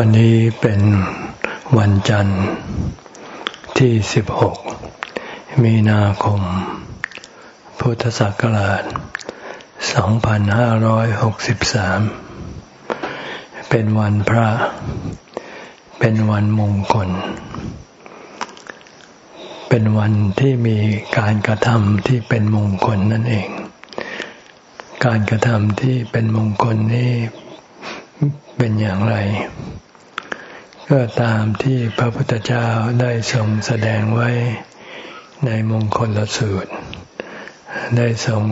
วันนี้เป็นวันจันทร์ที่ 16 มีนาคม พุทธศักราช 2563 เป็นวันพระ เป็นวันมงคล เป็นวันที่มีการกระทำที่เป็นมงคลนั่นเอง การกระทำที่เป็นมงคลนี้เป็นอย่างไร ก็ตามที่พระพุทธเจ้าได้ทรงแสดงไว้ในมงคลลสูตร ได้ทรง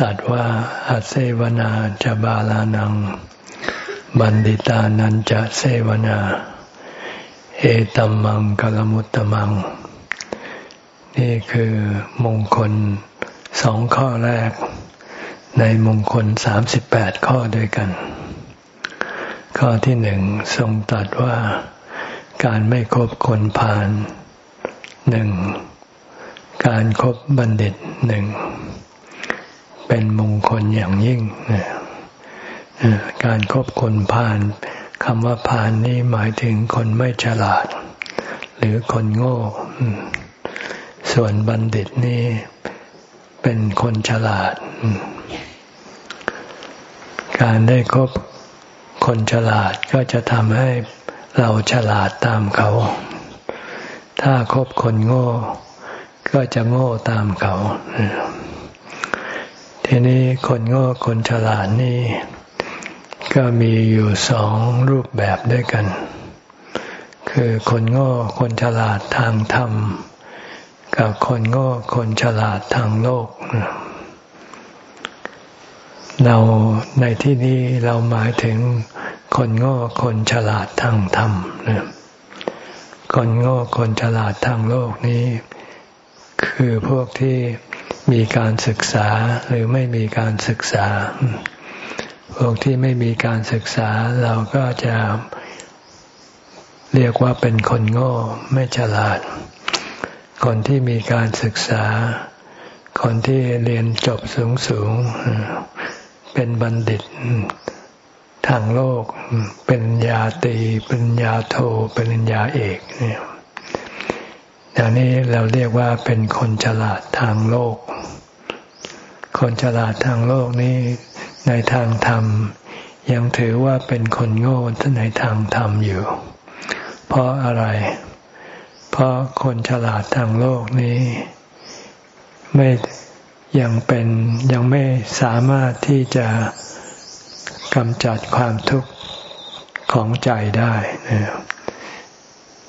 ตัดว่าอาเซวนาจะบาลานัง บันดิตานันจะเซวนา เอตัมมังกลมุตตมัง นี่คือมงคลสองข้อแรก ในมงคลสามสิบแปดข้อด้วยกัน ข้อที่หนึ่งทรงตรัสว่าการไม่คบคนพาลหนึ่งการครบบัณฑิตหนึ่งเป็นมงคลอย่างยิ่งการครบคนพาลคำว่าพาลนี่หมายถึงคนไม่ฉลาด หรือคนโง่ ส่วนบัณฑิตนี่เป็นคนฉลาด การได้คบ คนฉลาดก็จะทำให้เราฉลาดตามเขา ถ้าคบคนโง่ ก็จะโง่ตามเขา ทีนี้คนโง่คนฉลาดนี่ ก็มีอยู่สองรูปแบบด้วยกัน คือคนโง่คนฉลาดทางธรรม กับคนโง่คนฉลาดทางโลกเเราในที่นี้เราหมายถึงคนโง่คนฉลาดทางธรรมนะคนโง่คนฉลาดทางโลกนี้ คือพวกที่มีการศึกษาหรือไม่มีการศึกษา พวกที่ไม่มีการศึกษา เราก็จะเรียกว่าเป็นคนโง่ไม่ฉลาด คนที่มีการศึกษา คนที่เรียนจบสูงสูง เป็นบัณฑิต ทางโลก เป็นยาตีเป็นยาโทเป็นยาเอกเนี่ยอย่างนี้เราเรียกว่าเป็นคนฉลาดทางโลก คนฉลาดทางโลกนี้ในทางธรรม ยังถือว่าเป็นคนโง่ในทางธรรมอยู่ เพราะอะไร เพราะคนฉลาดทางโลกนี้ ไม่ ยังเป็นยังไม่สามารถที่จะกำจัดความทุกข์ของใจได้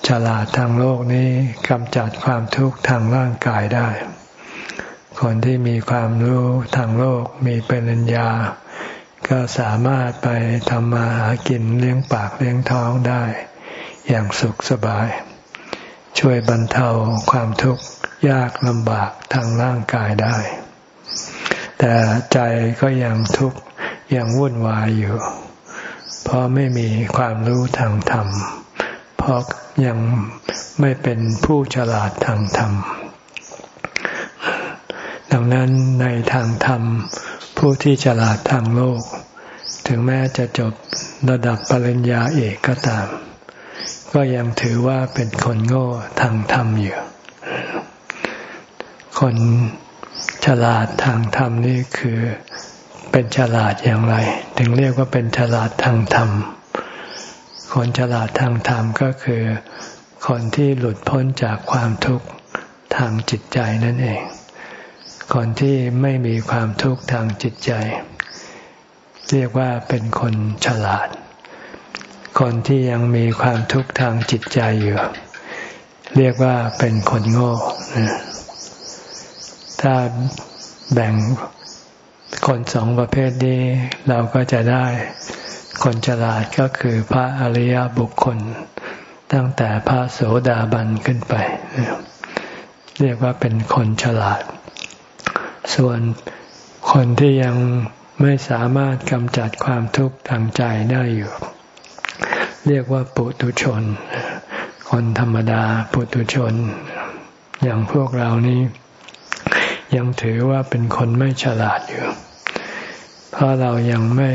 ฉลาดทางโลกนี้กำจัดความทุกข์ทางร่างกายได้ คนที่มีความรู้ทางโลกมีปริญญา ก็สามารถไปทำมาหากินเลี้ยงปากเลี้ยงท้องได้ อย่างสุขสบาย ช่วยบรรเทาความทุกข์ยากลำบากทางร่างกายได้ แต่ใจก็ยังทุกข์ยังวุ่นวายอยู่ เพราะไม่มีความรู้ทางธรรม เพราะยังไม่เป็นผู้ฉลาดทางธรรม ดังนั้นในทางธรรม ผู้ที่ฉลาดทางโลก ถึงแม้จะจบระดับปริญญาเอกก็ตาม ก็ยังถือว่าเป็นคนโง่ทางธรรมอยู่ คน ฉลาดทางธรรมนี่คือเป็นฉลาดอย่างไร ถึงเรียกว่าเป็นฉลาดทางธรรม คนฉลาดทางธรรมก็คือ คนที่หลุดพ้นจากความทุกข์ทางจิตใจนั่นเอง คนที่ไม่มีความทุกข์ทางจิตใจ เรียกว่าเป็นคนฉลาด คนที่ยังมีความทุกข์ทางจิตใจอยู่ เรียกว่าเป็นคนโง่ ถ้าแบ่งคนสองประเภทนี้เราก็จะได้คนฉลาดก็คือพระอริยบุคคล ตั้งแต่พระโสดาบันขึ้นไป เรียกว่าเป็นคนฉลาด ส่วนคนที่ยังไม่สามารถกำจัดความทุกข์ทางใจได้อยู่ เรียกว่าปุตุชน คนธรรมดาปุตุชน อย่างพวกเรานี้ ยังถือว่าเป็นคนไม่ฉลาดอยู่ เพราะเรายังไม่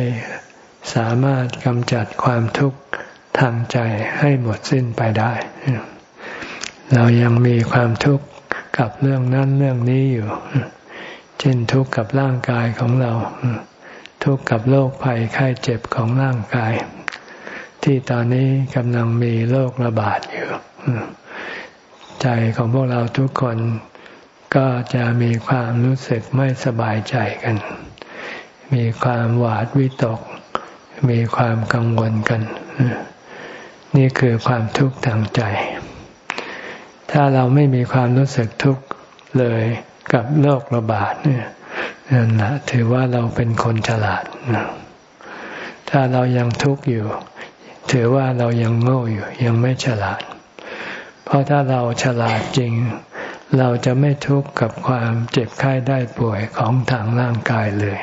สามารถกำจัดความทุกข์ทางใจให้หมดสิ้นไปได้ เรายังมีความทุกข์กับเรื่องนั้นเรื่องนี้อยู่ เช่นทุกข์กับร่างกายของเรา ทุกข์กับโรคภัยไข้เจ็บของร่างกาย ที่ตอนนี้กำลังมีโรคระบาดอยู่ ใจของพวกเราทุกคน ก็จะมีความรู้สึกไม่สบายใจกัน มีความหวาดวิตก มีความกังวลกัน นี่คือความทุกข์ทางใจ ถ้าเราไม่มีความรู้สึกทุกข์เลยกับโรคระบาดเนี่ยนั่นแหละถือว่าเราเป็นคนฉลาด ถ้าเรายังทุกข์อยู่ ถือว่าเรายังโง่อยู่ ยังไม่ฉลาด เพราะถ้าเราฉลาดจริง เราจะไม่ทุกข์กับความเจ็บไข้ได้ป่วยของทางร่างกายเลย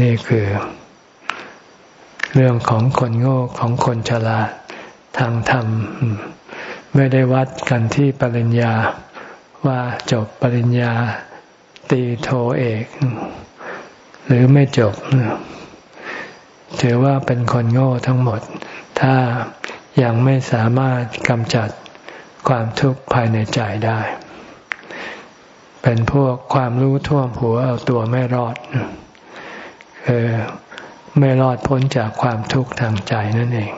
นี่คือ เรื่องของคนโง่ของคนฉลาดทางธรรม ไม่ได้วัดกันที่ปริญญาว่าจบปริญญาตีโทเอก หรือไม่จบ ถือว่าเป็นคนโง่ทั้งหมด ถ้ายังไม่สามารถกำจัด ความทุกข์ภายในใจได้ เป็นพวกความรู้ท่วมหัวเอาตัวไม่รอดคือไม่รอดพ้นจากความทุกข์ทางใจนั่นเอง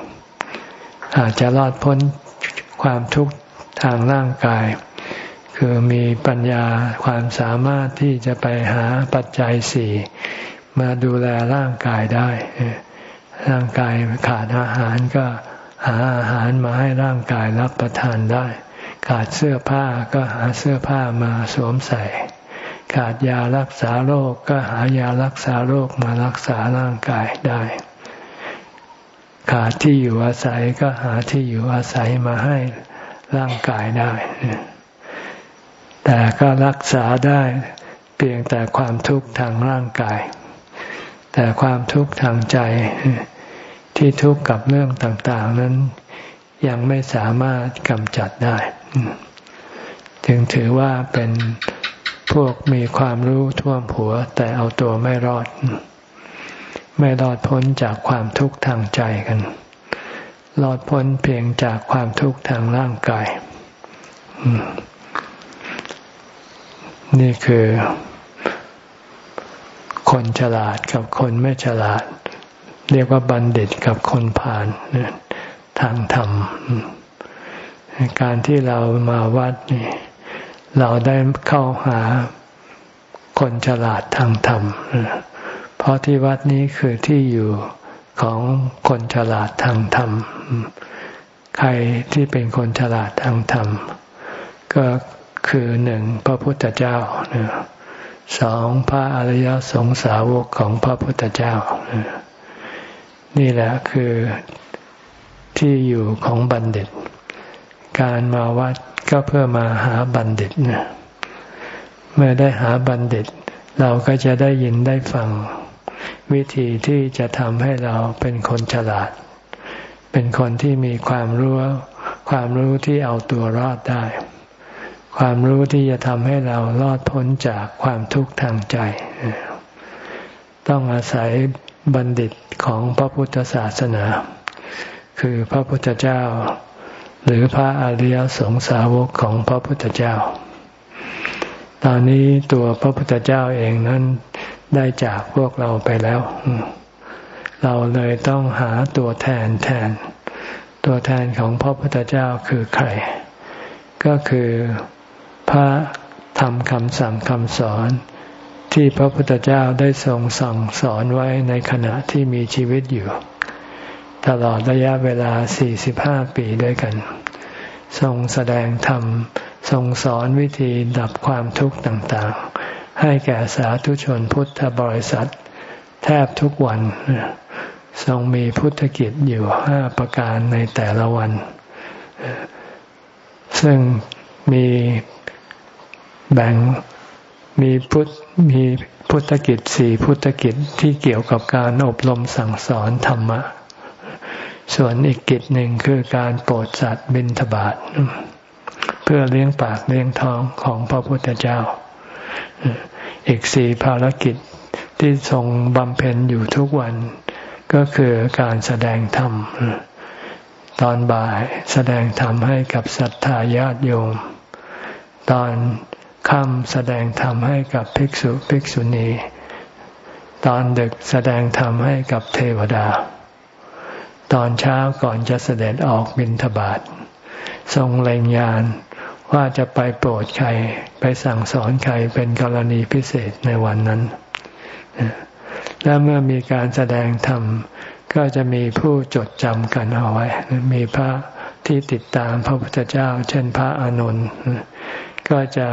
อาจจะรอดพ้นความทุกข์ทางร่างกาย คือมีปัญญาความสามารถที่จะไปหาปัจจัยสี่มาดูแลร่างกายได้ ร่างกายขาดอาหารก็ หาอาหารมาให้ร่างกายรับประทานได้ ขาดเสื้อผ้าก็หาเสื้อผ้ามาสวมใส่ ขาดยารักษาโรคก็หายารักษาโรคมารักษาร่างกายได้ ขาดที่อยู่อาศัยก็หาที่อยู่อาศัยมาให้ร่างกายได้ แต่ก็รักษาได้เพียงแต่ความทุกข์ทางร่างกาย แต่ความทุกข์ทางใจ ที่ทุกข์กับเรื่องต่างๆ นั้นยังไม่สามารถกำจัดได้ จึงถือว่าเป็นพวกมีความรู้ท่วมหัว แต่เอาตัวไม่รอด ไม่รอดพ้นจากความทุกข์ทางใจกัน รอดพ้นเพียงจากความทุกข์ทางร่างกาย นี่คือ คนฉลาดกับคนไม่ฉลาด เรียกว่าบัณฑิตกับคนผ่านทางธรรม การที่เรามาวัดนี่เราได้เข้าหาคนฉลาดทางธรรม เพราะที่วัดนี้คือที่อยู่ของคนฉลาดทางธรรม ใครที่เป็นคนฉลาดทางธรรม ก็คือหนึ่งพระพุทธเจ้าสองพระอริยสงสาวกของพระพุทธเจ้า นี่แหละคือที่อยู่ของบัณฑิต การมาวัดก็เพื่อมาหาบัณฑิตนะเมื่อได้หาบัณฑิต เราก็จะได้ยินได้ฟัง วิธีที่จะทำให้เราเป็นคนฉลาด เป็นคนที่มีความรู้ความรู้ที่เอาตัวรอดได้ ความรู้ที่จะทำให้เรารอดพ้นจากความทุกข์ทางใจ ต้องอาศัย บัณฑิตของพระพุทธศาสนา คือพระพุทธเจ้า หรือพระอริยสงสาวกของพระพุทธเจ้า ตอนนี้ตัวพระพุทธเจ้าเองนั้นได้จากพวกเราไปแล้ว เราเลยต้องหาตัวแทนแทน ตัวแทนของพระพุทธเจ้าคือใคร ก็คือพระธรรมคำสั่งคำสอน ที่พระพุทธเจ้าได้ทรงสั่งสอนไว้ในขณะที่มีชีวิตอยู่ ตลอดระยะเวลา 45 ปีด้วยกัน ทรงแสดงธรรม ทรงสอนวิธีดับความทุกข์ต่างๆ ให้แก่สาธุชนพุทธบริษัท แทบทุกวัน ทรงมีพุทธกิจอยู่ห้าประการในแต่ละวัน ซึ่งมีแบ่ง มีพุทธมีพุทธกิจสี่พุทธกิจที่เกี่ยวกับการอบรมสั่งสอนธรรมะ ส่วนอีกกิจหนึ่งคือการโปรดสัตว์บิณฑบาตเพื่อเลี้ยงปากเลี้ยงท้องของพระพุทธเจ้า อีกสี่ภารกิจที่ทรงบำเพ็ญอยู่ทุกวัน ก็คือการแสดงธรรม ตอนบ่ายแสดงธรรมให้กับศรัทธาญาติโยม ตอน ค่ำแสดงธรรมให้กับภิกษุภิกษุณี ตอนดึกแสดงธรรมให้กับเทวดา ตอนเช้าก่อนจะเสด็จออกบิณฑบาตทรงเล็งยานว่าจะไปโปรดใครไปสั่งสอนใครเป็นกรณีพิเศษในวันนั้น และเมื่อมีการแสดงธรรมก็จะมีผู้จดจำกันเอาไว้ มีพระที่ติดตามพระพุทธเจ้า เช่นพระอานนท์ก็จะ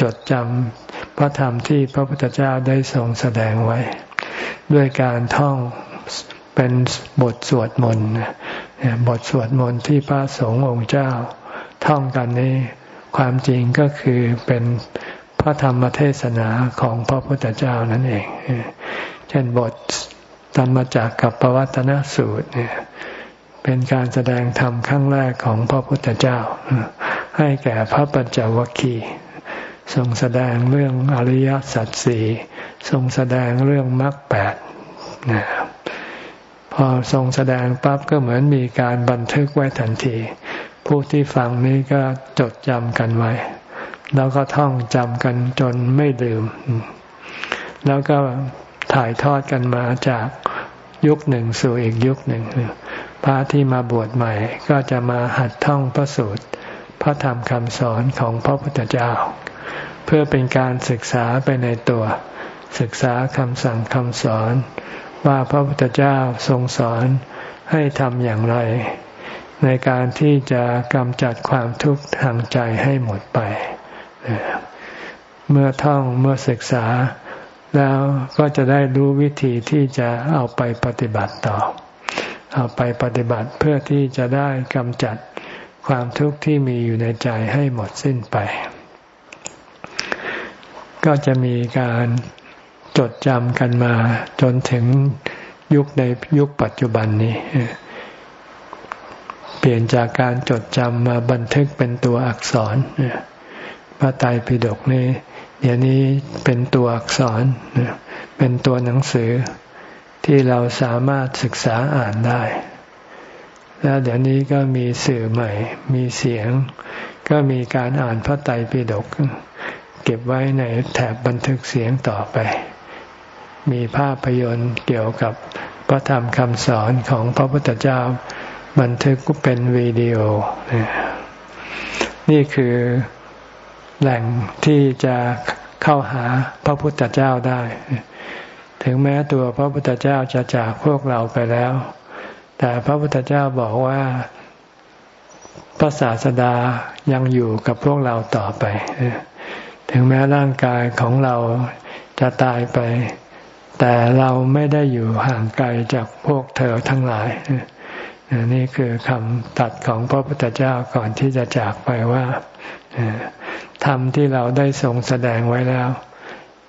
จดจำพระธรรมที่พระพุทธเจ้าได้ทรงแสดงไว้ ด้วยการท่องเป็นบทสวดมนต์บทสวดมนต์ที่พระสงฆ์องค์เจ้า ท่องกันนี้ความจริงก็คือเป็นพระธรรมเทศนาของพระพุทธเจ้านั่นเอง เช่นบทธรรมจากกับปวัตนสูตรเนี่ยเป็นการแสดงธรรมครั้งแรกของพระพุทธเจ้า ให้แก่พระปัญจวัคคีย์ ทรงแสดงเรื่องอริยสัจสี่ทรงแสดงเรื่องมรรคแปดนะพอทรงแสดงปั๊บก็เหมือนมีการบันทึกไว้ทันที ผู้ที่ฟังนี้ก็จดจำกันไว้ แล้วก็ท่องจำกันจนไม่ลืม แล้วก็ถ่ายทอดกันมาจากยุคหนึ่งสู่อีกยุคหนึ่งพระที่มาบวชใหม่ ก็จะมาหัดท่องพระสูตรพระธรรมคำสอนของพระพุทธเจ้า เพื่อเป็นการศึกษาไปในตัว ศึกษาคำสั่งคำสอน ว่าพระพุทธเจ้าทรงสอนให้ทำอย่างไร ในการที่จะกำจัดความทุกข์ทางใจให้หมดไป เมื่อท่องเมื่อศึกษา แล้วก็จะได้รู้วิธีที่จะเอาไปปฏิบัติต่อ เอาไปปฏิบัติเพื่อที่จะได้กำจัดความทุกข์ที่มีอยู่ในใจให้หมดสิ้นไป ก็จะมีการจดจำกันมา จนถึงยุคในยุคปัจจุบันนี้ เปลี่ยนจากการจดจำมาบันทึกเป็นตัวอักษรพระไตรปิฎกนี้เดี๋ยวนี้เป็นตัวอักษรเป็นตัวหนังสือที่เราสามารถศึกษาอ่านได้ แล้วเดี๋ยวนี้ก็มีสื่อใหม่ มีเสียง ก็มีการอ่านพระไตรปิฎก เก็บไว้ในแถบบันทึกเสียงต่อไป มีภาพยนตร์เกี่ยวกับพระธรรมคำสอนของพระพุทธเจ้า บันทึกเป็นวิดีโอ นี่คือแหล่งที่จะเข้าหาพระพุทธเจ้าได้ ถึงแม้ตัวพระพุทธเจ้าจะจากพวกเราไปแล้ว แต่พระพุทธเจ้าบอกว่าพระศาสดายังอยู่กับพวกเราต่อไป ถึงแม้ร่างกายของเราจะตายไป แต่เราไม่ได้อยู่ห่างไกลจากพวกเธอทั้งหลาย นี่คือคำตัดของพระพุทธเจ้าก่อนที่จะจากไปว่าธรรมที่เราได้ทรงแสดงไว้แล้ว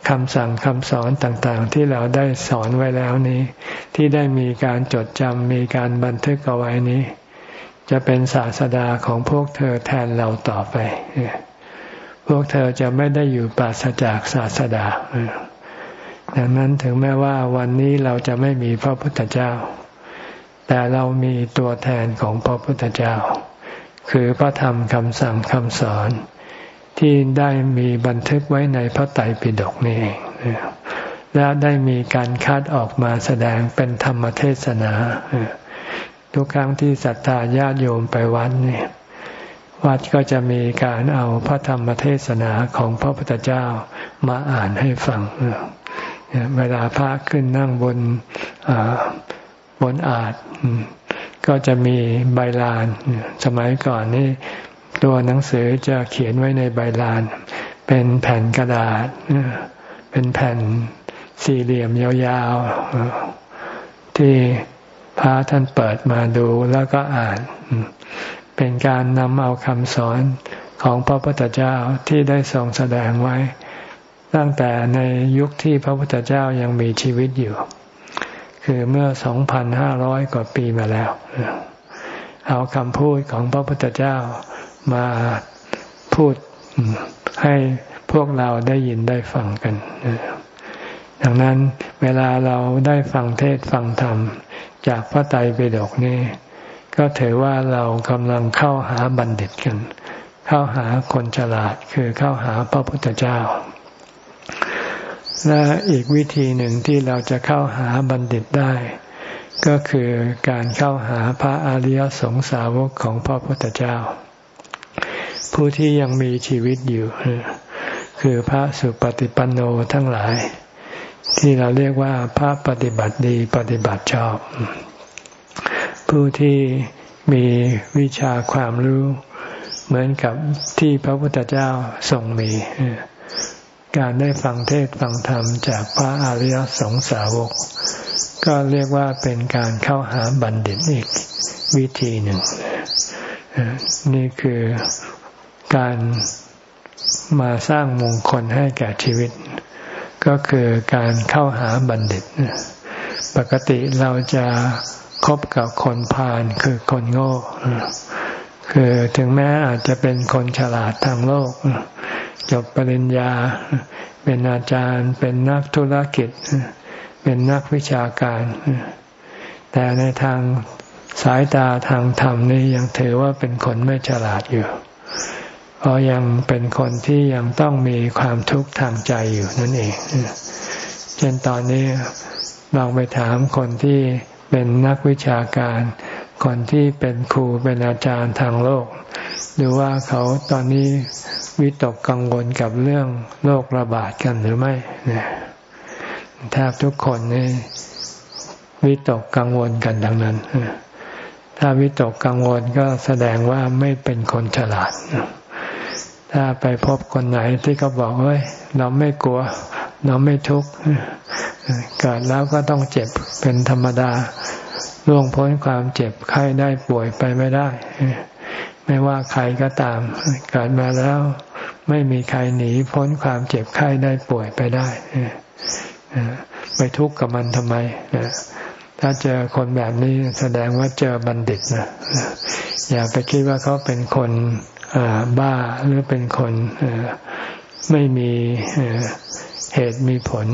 คำสั่งคำสอนต่างๆ ที่เราได้สอนไว้แล้วนี้ ที่ได้มีการจดจำมีการบันทึกเอาไว้นี้ จะเป็นศาสดาของพวกเธอแทนเราต่อไป พวกเธอจะไม่ได้อยู่ปราศจากศาสดาดังนั้นถึงแม้ว่าวันนี้เราจะไม่มีพระพุทธเจ้า แต่เรามีตัวแทนของพระพุทธเจ้า คือพระธรรมคำสั่งคำสอน ที่ได้มีบันทึกไว้ในพระไตรปิฎกนี่เองและได้มีการคัดออกมาแสดงเป็นธรรมเทศนา ทุกครั้งที่ศรัทธาญาติโยมไปวัดนี่ วัดก็จะมีการเอาพระธรรมเทศนาของพระพุทธเจ้ามาอ่านให้ฟัง เวลาพระขึ้นนั่งบนบนอาจก็จะมีใบลาน สมัยก่อนนี่ตัวหนังสือจะเขียนไว้ในใบลาน เป็นแผ่นกระดาษ เป็นแผ่นสี่เหลี่ยมยาวๆที่พระท่านเปิดมาดูแล้วก็อ่าน เป็นการนำเอาคำสอนของพระพุทธเจ้าที่ได้ทรงแสดงไว้ ตั้งแต่ในยุคที่พระพุทธเจ้ายังมีชีวิตอยู่ คือเมื่อสองพันห้าร้อยกว่าปีมาแล้ว เอาคำพูดของพระพุทธเจ้ามาพูดให้พวกเราได้ยินได้ฟังกัน ดังนั้นเวลาเราได้ฟังเทศฟังธรรม จากพระไตรปิฎกนี่ ก็ถือว่าเรากำลังเข้าหาบัณฑิตกัน เข้าหาคนฉลาดคือเข้าหาพระพุทธเจ้า และอีกวิธีหนึ่งที่เราจะเข้าหาบัณฑิตได้ ก็คือการเข้าหาพระอริยสงสาวกของพระพุทธเจ้า ผู้ที่ยังมีชีวิตอยู่ คือพระสุปฏิปันโนทั้งหลาย ที่เราเรียกว่าพระปฏิบัติดีปฏิบัติชอบ ผู้ที่มีวิชาความรู้ เหมือนกับที่พระพุทธเจ้าทรงมี การได้ฟังเทศฟังธรรมจากพระอริยสงสาวก ก็เรียกว่าเป็นการเข้าหาบัณฑิตอีกวิธีหนึ่ง นี่คือการมาสร้างมงคลให้แก่ชีวิต ก็คือการเข้าหาบัณฑิต ปกติเราจะ คบกับคนพาลคือคนโง่ คือถึงแม้อาจจะเป็นคนฉลาดทางโลก จบปริญญา เป็นอาจารย์เป็นนักธุรกิจ เป็นนักวิชาการ แต่ในทางสายตาทางธรรมนี่ยังถือว่าเป็นคนไม่ฉลาดอยู่ เพราะยังเป็นคนที่ยังต้องมีความทุกข์ทางใจอยู่นั่นเอง เช่นตอนนี้ลองไปถามคนที่ เป็นนักวิชาการ คนที่เป็นครูเป็นอาจารย์ทางโลกดูว่าเขาตอนนี้วิตกกังวลกับเรื่องโรคระบาดกันหรือไม่เนี่ยแทบทุกคนนี่วิตกกังวลกันดังนั้น ถ้าวิตกกังวลก็แสดงว่าไม่เป็นคนฉลาด ถ้าไปพบคนไหนที่เขาบอกเฮ้ยเราไม่กลัว เราไม่ทุกข์เกิดแล้วก็ต้องเจ็บเป็นธรรมดาล่วงพ้นความเจ็บไข้ได้ป่วยไปไม่ได้ ไม่ว่าใครก็ตาม เกิดมาแล้วไม่มีใครหนีพ้นความเจ็บไข้ได้ป่วยไปได้ไปทุกข์กับมันทำไมถ้าเจอคนแบบนี้แสดงว่าเจอบัณฑิตนะอย่าไปคิดว่าเขาเป็นคนบ้าหรือเป็นคนไม่มี เหตุมีผล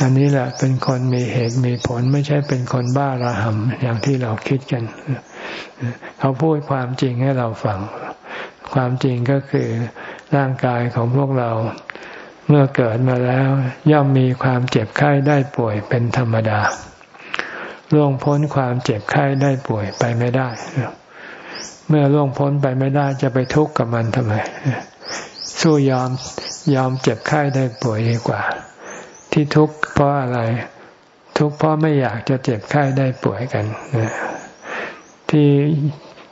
อันนี้แหละเป็นคนมีเหตุมีผล ไม่ใช่เป็นคนบ้าระหำอย่างที่เราคิดกัน เขาพูดความจริงให้เราฟัง ความจริงก็คือร่างกายของพวกเราเมื่อเกิดมาแล้ว ย่อมมีความเจ็บไข้ได้ป่วยเป็นธรรมดาล่วงพ้นความเจ็บไข้ได้ป่วยไปไม่ได้ เมื่อล่วงพ้นไปไม่ได้จะไปทุกข์กับมันทำไม สู้ยอมยอมเจ็บไข้ได้ป่วยดีกว่า ที่ทุกข์เพราะอะไร ทุกข์เพราะไม่อยากจะเจ็บไข้ได้ป่วยกันที่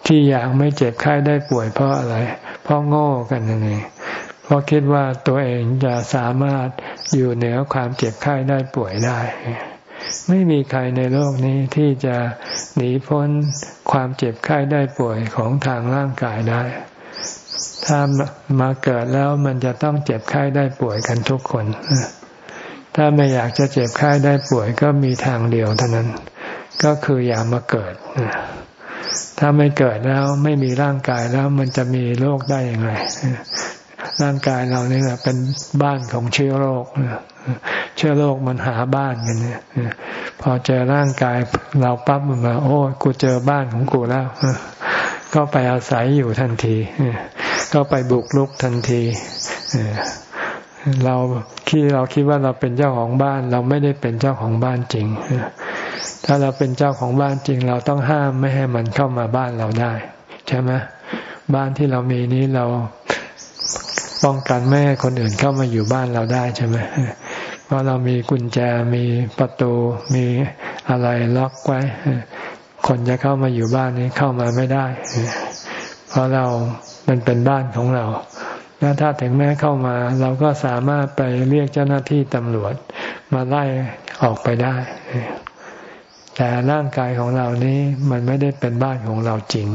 ที่อยากไม่เจ็บไข้ได้ป่วยเพราะอะไร เพราะโง่กันนั่นเองเพราะคิดว่าตัวเองจะสามารถอยู่เหนือความเจ็บไข้ได้ป่วยได้ ไม่มีใครในโลกนี้ที่จะหนีพ้นความเจ็บไข้ได้ป่วยของทางร่างกายได้ ถ้ามาเกิดแล้วมันจะต้องเจ็บไข้ได้ป่วยกันทุกคน ถ้าไม่อยากจะเจ็บไข้ได้ป่วยก็มีทางเดียวเท่านั้น ก็คืออย่ามาเกิด ถ้าไม่เกิดแล้วไม่มีร่างกายแล้วมันจะมีโรคได้อย่างไรร่างกายเรานี่แหละเป็นบ้านของเชื้อโรคเชื้อโรคมันหาบ้านกันเนี่ยพอเจอร่างกายเราปั๊บมันมาโอ้กูเจอบ้านของกูแล้ว ก็ไปอาศัยอยู่ทันที ก็ไปบุกลุกทันที เราคิดเราคิดว่าเราเป็นเจ้าของบ้าน เราไม่ได้เป็นเจ้าของบ้านจริง ถ้าเราเป็นเจ้าของบ้านจริง เราต้องห้ามไม่ให้มันเข้ามาบ้านเราได้ ใช่ไหมบ้านที่เรามีนี้เราป้องกันไม่ให้คนอื่นเข้ามาอยู่บ้านเราได้ใช่ไหมเพราะเรามีกุญแจมีประตูมีอะไรล็อกไว้ คนจะเข้ามาอยู่บ้านนี้เข้ามาไม่ได้ เพราะเรา มันเป็นบ้านของเราแล้วถ้าถึงแม้เข้ามา เราก็สามารถไปเรียกเจ้าหน้าที่ตำรวจมาไล่ออกไปได้ แต่ร่างกายของเรานี้มันไม่ได้เป็นบ้านของเราจริง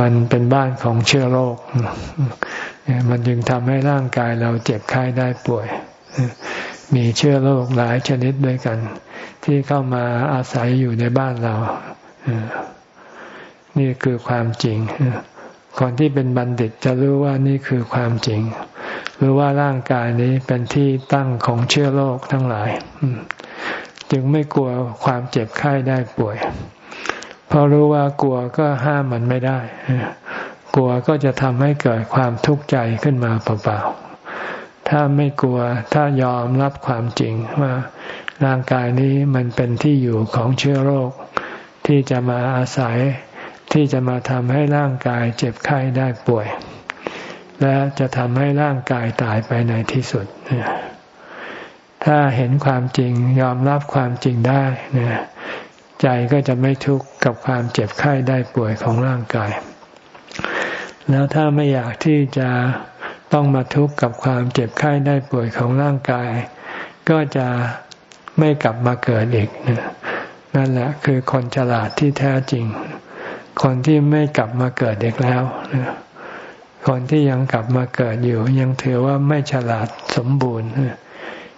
มันเป็นบ้านของเชื้อโรค มันจึงทำให้ร่างกายเราเจ็บไข้ได้ป่วย มีเชื้อโรคหลายชนิดด้วยกัน ที่เข้ามาอาศัยอยู่ในบ้านเรานี่คือความจริงคนที่เป็นบัณฑิตจะรู้ว่านี่คือความจริง รู้ว่าร่างกายนี้เป็นที่ตั้งของเชื้อโรคทั้งหลาย จึงไม่กลัวความเจ็บไข้ได้ป่วย เพราะรู้ว่ากลัวก็ห้ามมันไม่ได้ กลัวก็จะทำให้เกิดความทุกข์ใจขึ้นมาเปล่าๆ ถ้าไม่กลัวถ้ายอมรับความจริงว่าร่างกายนี้มันเป็นที่อยู่ของเชื้อโรค ที่จะมาอาศัยที่จะมาทำให้ร่างกายเจ็บไข้ได้ป่วย และจะทำให้ร่างกายตายไปในที่สุด ถ้าเห็นความจริงยอมรับความจริงได้เนี่ยใจก็จะไม่ทุกข์กับความเจ็บไข้ได้ป่วยของร่างกาย แล้วถ้าไม่อยากที่จะ ต้องมาทุกข์กับความเจ็บไข้ได้ป่วยของร่างกาย ก็จะไม่กลับมาเกิดอีกนั่นแหละคือคนฉลาดที่แท้จริง คนที่ไม่กลับมาเกิดอีกแล้วคนที่ยังกลับมาเกิดอยู่ ยังถือว่าไม่ฉลาดสมบูรณ์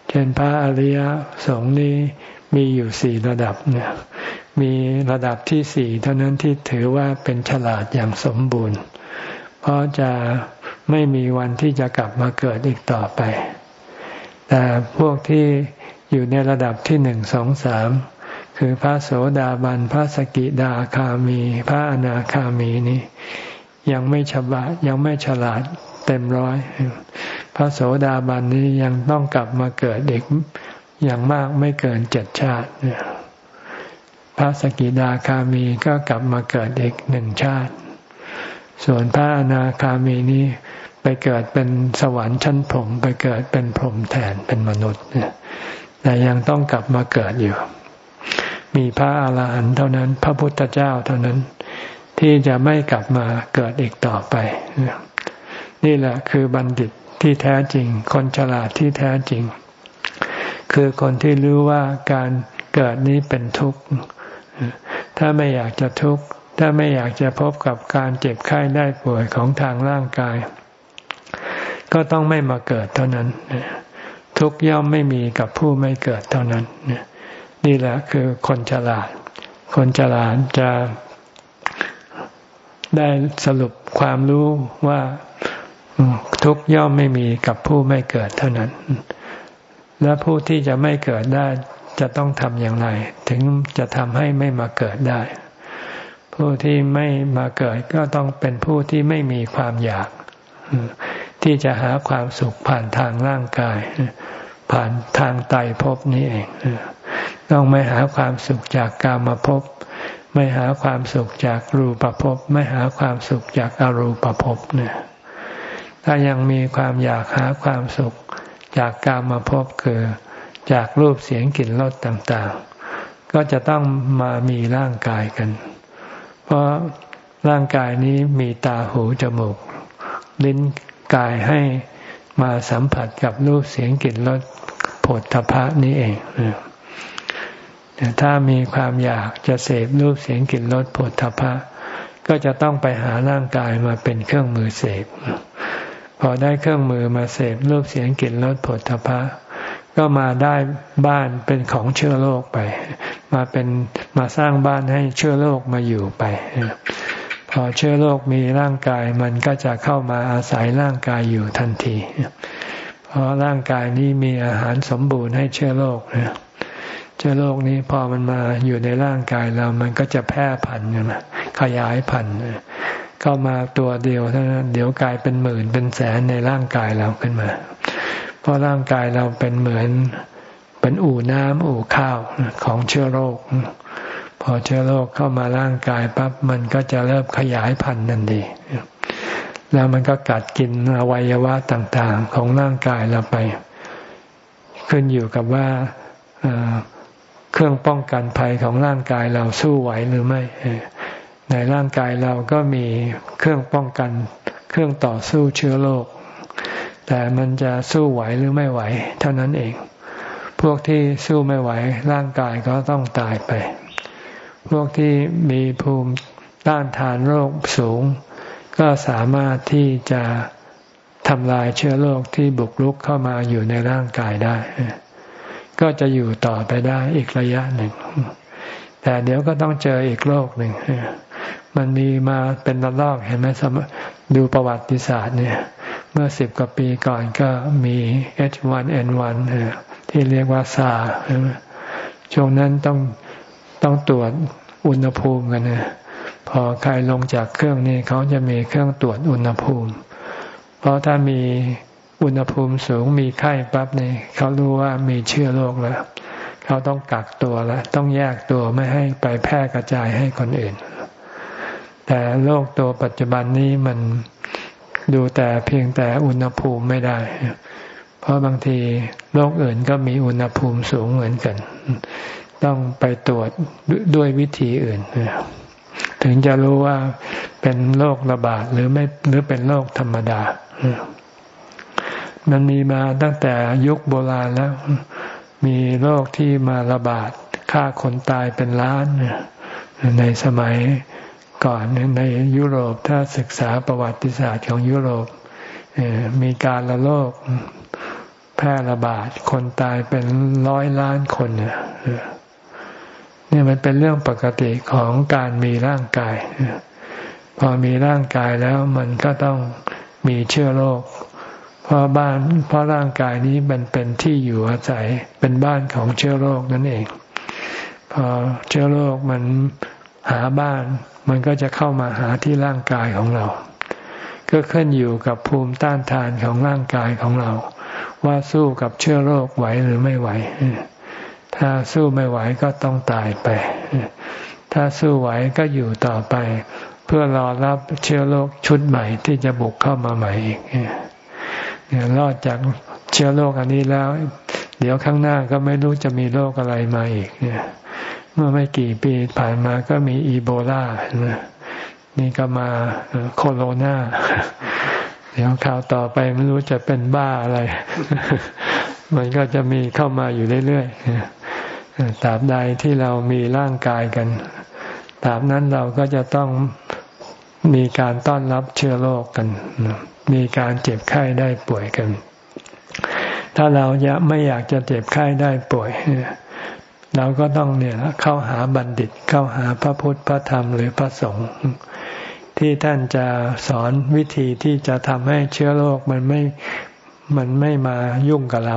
เช่นพระอริยสงฆ์นี้มีอยู่สี่ระดับเนี่ยมีระดับที่สี่เท่านั้นที่ถือว่าเป็นฉลาดอย่างสมบูรณ์ เพราะจะ ไม่มีวันที่จะกลับมาเกิดอีกต่อไป แต่พวกที่อยู่ในระดับที่หนึ่งสองสามคือพระโสดาบันพระสกิดาคามี พระอนาคามีนี้ยังไม่ฉลาดยังไม่ฉลาดเต็มร้อย พระโสดาบันนี้ยังต้องกลับมาเกิดเด็กอย่างมากไม่เกินเจ็ดชาติพระสกิดาคามีก็กลับมาเกิดเด็กหนึ่งชาติ ส่วนพระอนาคามีนี้ ไปเกิดเป็นสวรรค์ชั้นพรหมไปเกิดเป็นพรหมแทนเป็นมนุษย์แต่ยังต้องกลับมาเกิดอยู่ มีพระอาหารหันต์เท่านั้น พระพุทธเจ้าเท่านั้น ที่จะไม่กลับมาเกิดอีกต่อไป นี่แหละคือบัณฑิตที่แท้จริง คนฉลาดที่แท้จริง คือคนที่รู้ว่าการเกิดนี้เป็นทุกข์ ถ้าไม่อยากจะทุกข์ถ้าไม่อยากจะพบกับการเจ็บไข้ได้ป่วยของทางร่างกาย ก็ต้องไม่มาเกิดเท่านั้น ทุกย่อมไม่มีกับผู้ไม่เกิดเท่านั้น นี่แหละคือคนฉลาด คนฉลาดจะได้สรุปความรู้ว่าทุกย่อมไม่มีกับผู้ไม่เกิดเท่านั้น และผู้ที่จะไม่เกิดได้จะต้องทำอย่างไร ถึงจะทำให้ไม่มาเกิดได้ ผู้ที่ไม่มาเกิดก็ต้องเป็นผู้ที่ไม่มีความอยาก ที่จะหาความสุขผ่านทางร่างกาย ผ่านทางไตภพนี้เองต้องไม่หาความสุขจากกามภพไม่หาความสุขจากรูปภพไม่หาความสุขจากอรูปภพเนี่ยถ้ายังมีความอยากหาความสุขจากการมาพบคือจากรูปเสียงกลิ่นรสต่างๆ ก็จะต้องมามีร่างกายกัน เพราะร่างกายนี้มีตาหูจมูก ลิ้น กายให้มาสัมผัสกับรูปเสียงกลิ่นรสผลทพะนี้เองแต่ถ้ามีความอยากจะเสพรูปเสียงกลิ่นรสผลทพะ ก็จะต้องไปหาร่างกายมาเป็นเครื่องมือเสพ พอได้เครื่องมือมาเสพรูปเสียงกลิ่นรสผลทพะ ก็มาได้บ้านเป็นของเชื้อโรคไป มาเป็นมาสร้างบ้านให้เชื้อโรคมาอยู่ไป พอเชื้อโรคมีร่างกายมันก็จะเข้ามาอาศัยร่างกายอยู่ทันที เพราะร่างกายนี้มีอาหารสมบูรณ์ให้เชื้อโรคเชื้อโรคนี้พอมันมาอยู่ในร่างกายเรา มันก็จะแพร่พันธุ์ขยายพันธุ์เข้ามาตัวเดียวเท่านั้นเดี๋ยวกลายเป็นหมื่นเป็นแสนในร่างกายเราขึ้นมา เพราะร่างกายเราเป็นเหมือนเป็นอู่น้ำอู่ข้าวของเชื้อโรค อเชื้อโรคเข้ามาร่างกายปั๊บมันก็จะเริ่มขยายพันธุ์นั่นดี แล้วมันก็กัดกินอวัยวะต่างๆ ของร่างกายเราไป ขึ้นอยู่กับว่าเครื่องป้องกันภัยของร่างกายเราสู้ไหวหรือไม่ในร่างกายเราก็มีเครื่องป้องกัน เครื่องต่อสู้เชื้อโรคแต่มันจะสู้ไหวหรือไม่ไหว เท่านั้นเอง พวกที่สู้ไม่ไหวร่างกายก็ต้องตายไป พวกที่มีภูมิต้านทานโรคสูง ก็สามารถที่จะทำลายเชื้อโรคที่บุกรุกเข้ามาอยู่ในร่างกายได้ ก็จะอยู่ต่อไปได้อีกระยะหนึ่ง แต่เดี๋ยวก็ต้องเจออีกโรคหนึ่ง มันมีมาเป็นระลอกเห็นไหมดูประวัติศาสตร์เนี่ย เมื่อสิบกว่าปีก่อนก็มี H1N1 ที่เรียกว่าซาช่วงนั้นต้อง ต้องตรวจอุณหภูมิกันนะพอใครลงจากเครื่องนี้เขาจะมีเครื่องตรวจอุณหภูมิ เพราะถ้ามีอุณหภูมิสูงมีไข้ปั๊บนี่เขารู้ว่ามีเชื้อโรคแล้ว เขาต้องกักตัวแล้ว ต้องแยกตัวไม่ให้ไปแพร่กระจายให้คนอื่น แต่โรคตัวปัจจุบันนี้มันดูแต่เพียงแต่อุณหภูมิไม่ได้ เพราะบางทีโรคอื่นก็มีอุณหภูมิสูงเหมือนกัน ต้องไปตรวจด้วยวิธีอื่น ถึงจะรู้ว่าเป็นโรคระบาดหรือไม่หรือเป็นโรคธรรมดา มันมีมาตั้งแต่ยุคโบราณแล้ว มีโรคที่มาระบาดฆ่าคนตายเป็นล้าน ในสมัยก่อนในยุโรปถ้าศึกษาประวัติศาสตร์ของยุโรปมีการละโรคแพร่ระบาดคนตายเป็นร้อยล้านคนเนี่ย นี่มันเป็นเรื่องปกติของการมีร่างกาย พอมีร่างกายแล้วมันก็ต้องมีเชื้อโรค เพราะบ้านเพราะร่างกายนี้มันเป็นที่อยู่อาศัยเป็นบ้านของเชื้อโรคนั่นเอง พอเชื้อโรคมันหาบ้าน มันก็จะเข้ามาหาที่ร่างกายของเรา ก็ขึ้นอยู่กับภูมิต้านทานของร่างกายของเรา ว่าสู้กับเชื้อโรคไหวหรือไม่ไหว ถ้าสู้ไม่ไหวก็ต้องตายไป ถ้าสู้ไหวก็อยู่ต่อไป เพื่อรอรับเชื้อโรคชุดใหม่ที่จะบุกเข้ามาใหม่อีกเนี่ยรอดจากเชื้อโรคอันนี้แล้ว เดี๋ยวข้างหน้าก็ไม่รู้จะมีโรคอะไรมาอีกเนี่ย เมื่อไม่กี่ปีผ่านมาก็มีอีโบลานี่ก็มาโคโรนาเดี๋ยวข่าวต่อไปไม่รู้จะเป็นบ้าอะไร มันก็จะมีเข้ามาอยู่เรื่อยๆ ตราบใดที่เรามีร่างกายกันตราบนั้นเราก็จะต้องมีการต้อนรับเชื้อโรคกัน มีการเจ็บไข้ได้ป่วยกัน ถ้าเราไม่อยากจะเจ็บไข้ได้ป่วยเราก็ต้องเนี่ยเข้าหาบัณฑิตเข้าหาพระพุทธพระธรรมหรือพระสงฆ์ที่ท่านจะสอนวิธีที่จะทำให้เชื้อโรคมันไม่มันไม่มายุ่งกับเรา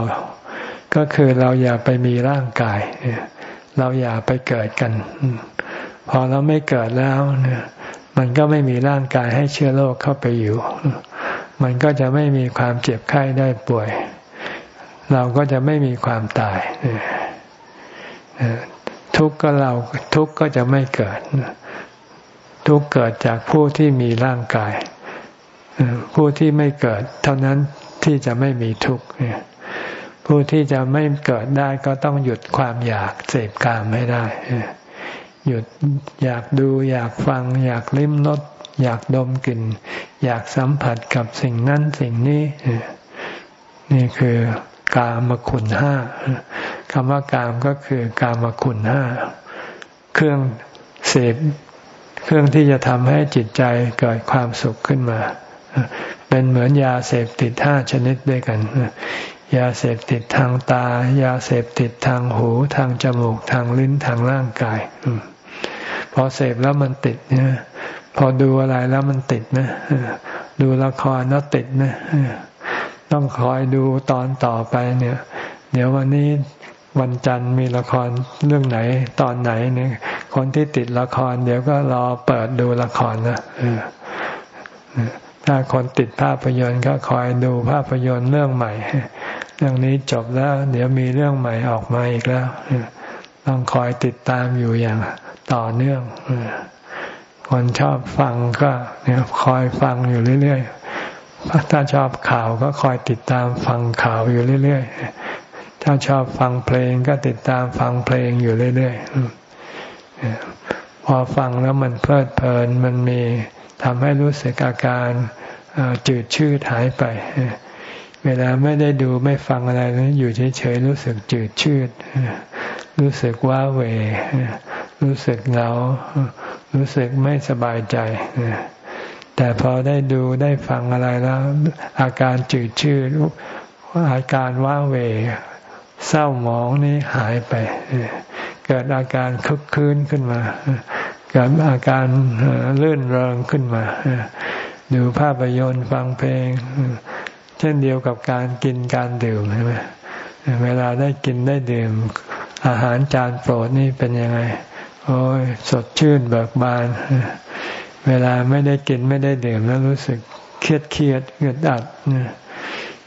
ก็คือเราอย่าไปมีร่างกาย เราอย่าไปเกิดกัน พอเราไม่เกิดแล้วเนี่ยมันก็ไม่มีร่างกายให้เชื้อโรคเข้าไปอยู่ มันก็จะไม่มีความเจ็บไข้ได้ป่วย เราก็จะไม่มีความตาย ทุกข์ก็เราทุกข์ก็จะไม่เกิด ทุกข์เกิดจากผู้ที่มีร่างกาย ผู้ที่ไม่เกิด เท่านั้นที่จะไม่มีทุกข์ ผู้ที่จะไม่เกิดได้ก็ต้องหยุดความอยากเสพกามไม่ได้ หยุดอยากดูอยากฟัง อยากลิ้มรสอยากดมกลิ่น อยากสัมผัสกับสิ่งนั้นสิ่งนี้ นี่คือกามคุณห้าคำว่ากามก็คือกามคุณห้าเครื่องเสพเครื่องที่จะทำให้จิตใจเกิดความสุขขึ้นมา เป็นเหมือนยาเสพติดห้าชนิดด้วยกัน ยาเสพติดทางตา ยาเสพติดทางหู ทางจมูก ทางลิ้น ทางร่างกาย พอเสพแล้วมันติดเนี่ย พอดูอะไรแล้วมันติดนะ ดูละครแล้วติดนะ ต้องคอยดูตอนต่อไปเนี่ย เดี๋ยววันนี้วันจันทร์มีละครเรื่องไหนตอนไหนเนี่ย คนที่ติดละคร เดี๋ยวก็รอเปิดดูละครนะถ้าคนติดภาพยนตร์ก็คอยดูภาพยนตร์เรื่องใหม่ เรื่องนี้จบแล้ว เดี๋ยวมีเรื่องใหม่ออกมาอีกแล้ว ต้องคอยติดตามอยู่อย่างต่อเนื่องคนชอบฟังก็เนี่ยคอยฟังอยู่เรื่อยๆถ้าชอบข่าวก็คอยติดตามฟังข่าวอยู่เรื่อยๆ ถ้าชอบฟังเพลงก็ติดตามฟังเพลงอยู่เรื่อยๆ พอฟังแล้วมันเพลิดเพลินมันมีทำให้รู้สึกอาการจืดชืดหายไป เวลาไม่ได้ดูไม่ฟังอะไรนะอยู่เฉยๆรู้สึกจืดชืด รู้สึกว้าเหวรู้สึกเหงา รู้สึกไม่สบายใจ แต่พอได้ดูได้ฟังอะไรแล้ว อาการจืดชืดอาการว้าเหวเศร้าหมองนี้หายไป เกิดอาการคึกคืนขึ้นมา เกิดอาการเลื่อนเริงขึ้นมา ดูภาพยนตร์ฟังเพลง เช่นเดียวกับการกินการดื่มใช่ไหมเวลาได้กินได้ดื่ม อาหารจานโปรดนี่เป็นยังไง โอ้ยสดชื่นเบิกบาน เวลาไม่ได้กินไม่ได้ดื่มแล้วรู้สึกเครียดเครียดเกิดอัด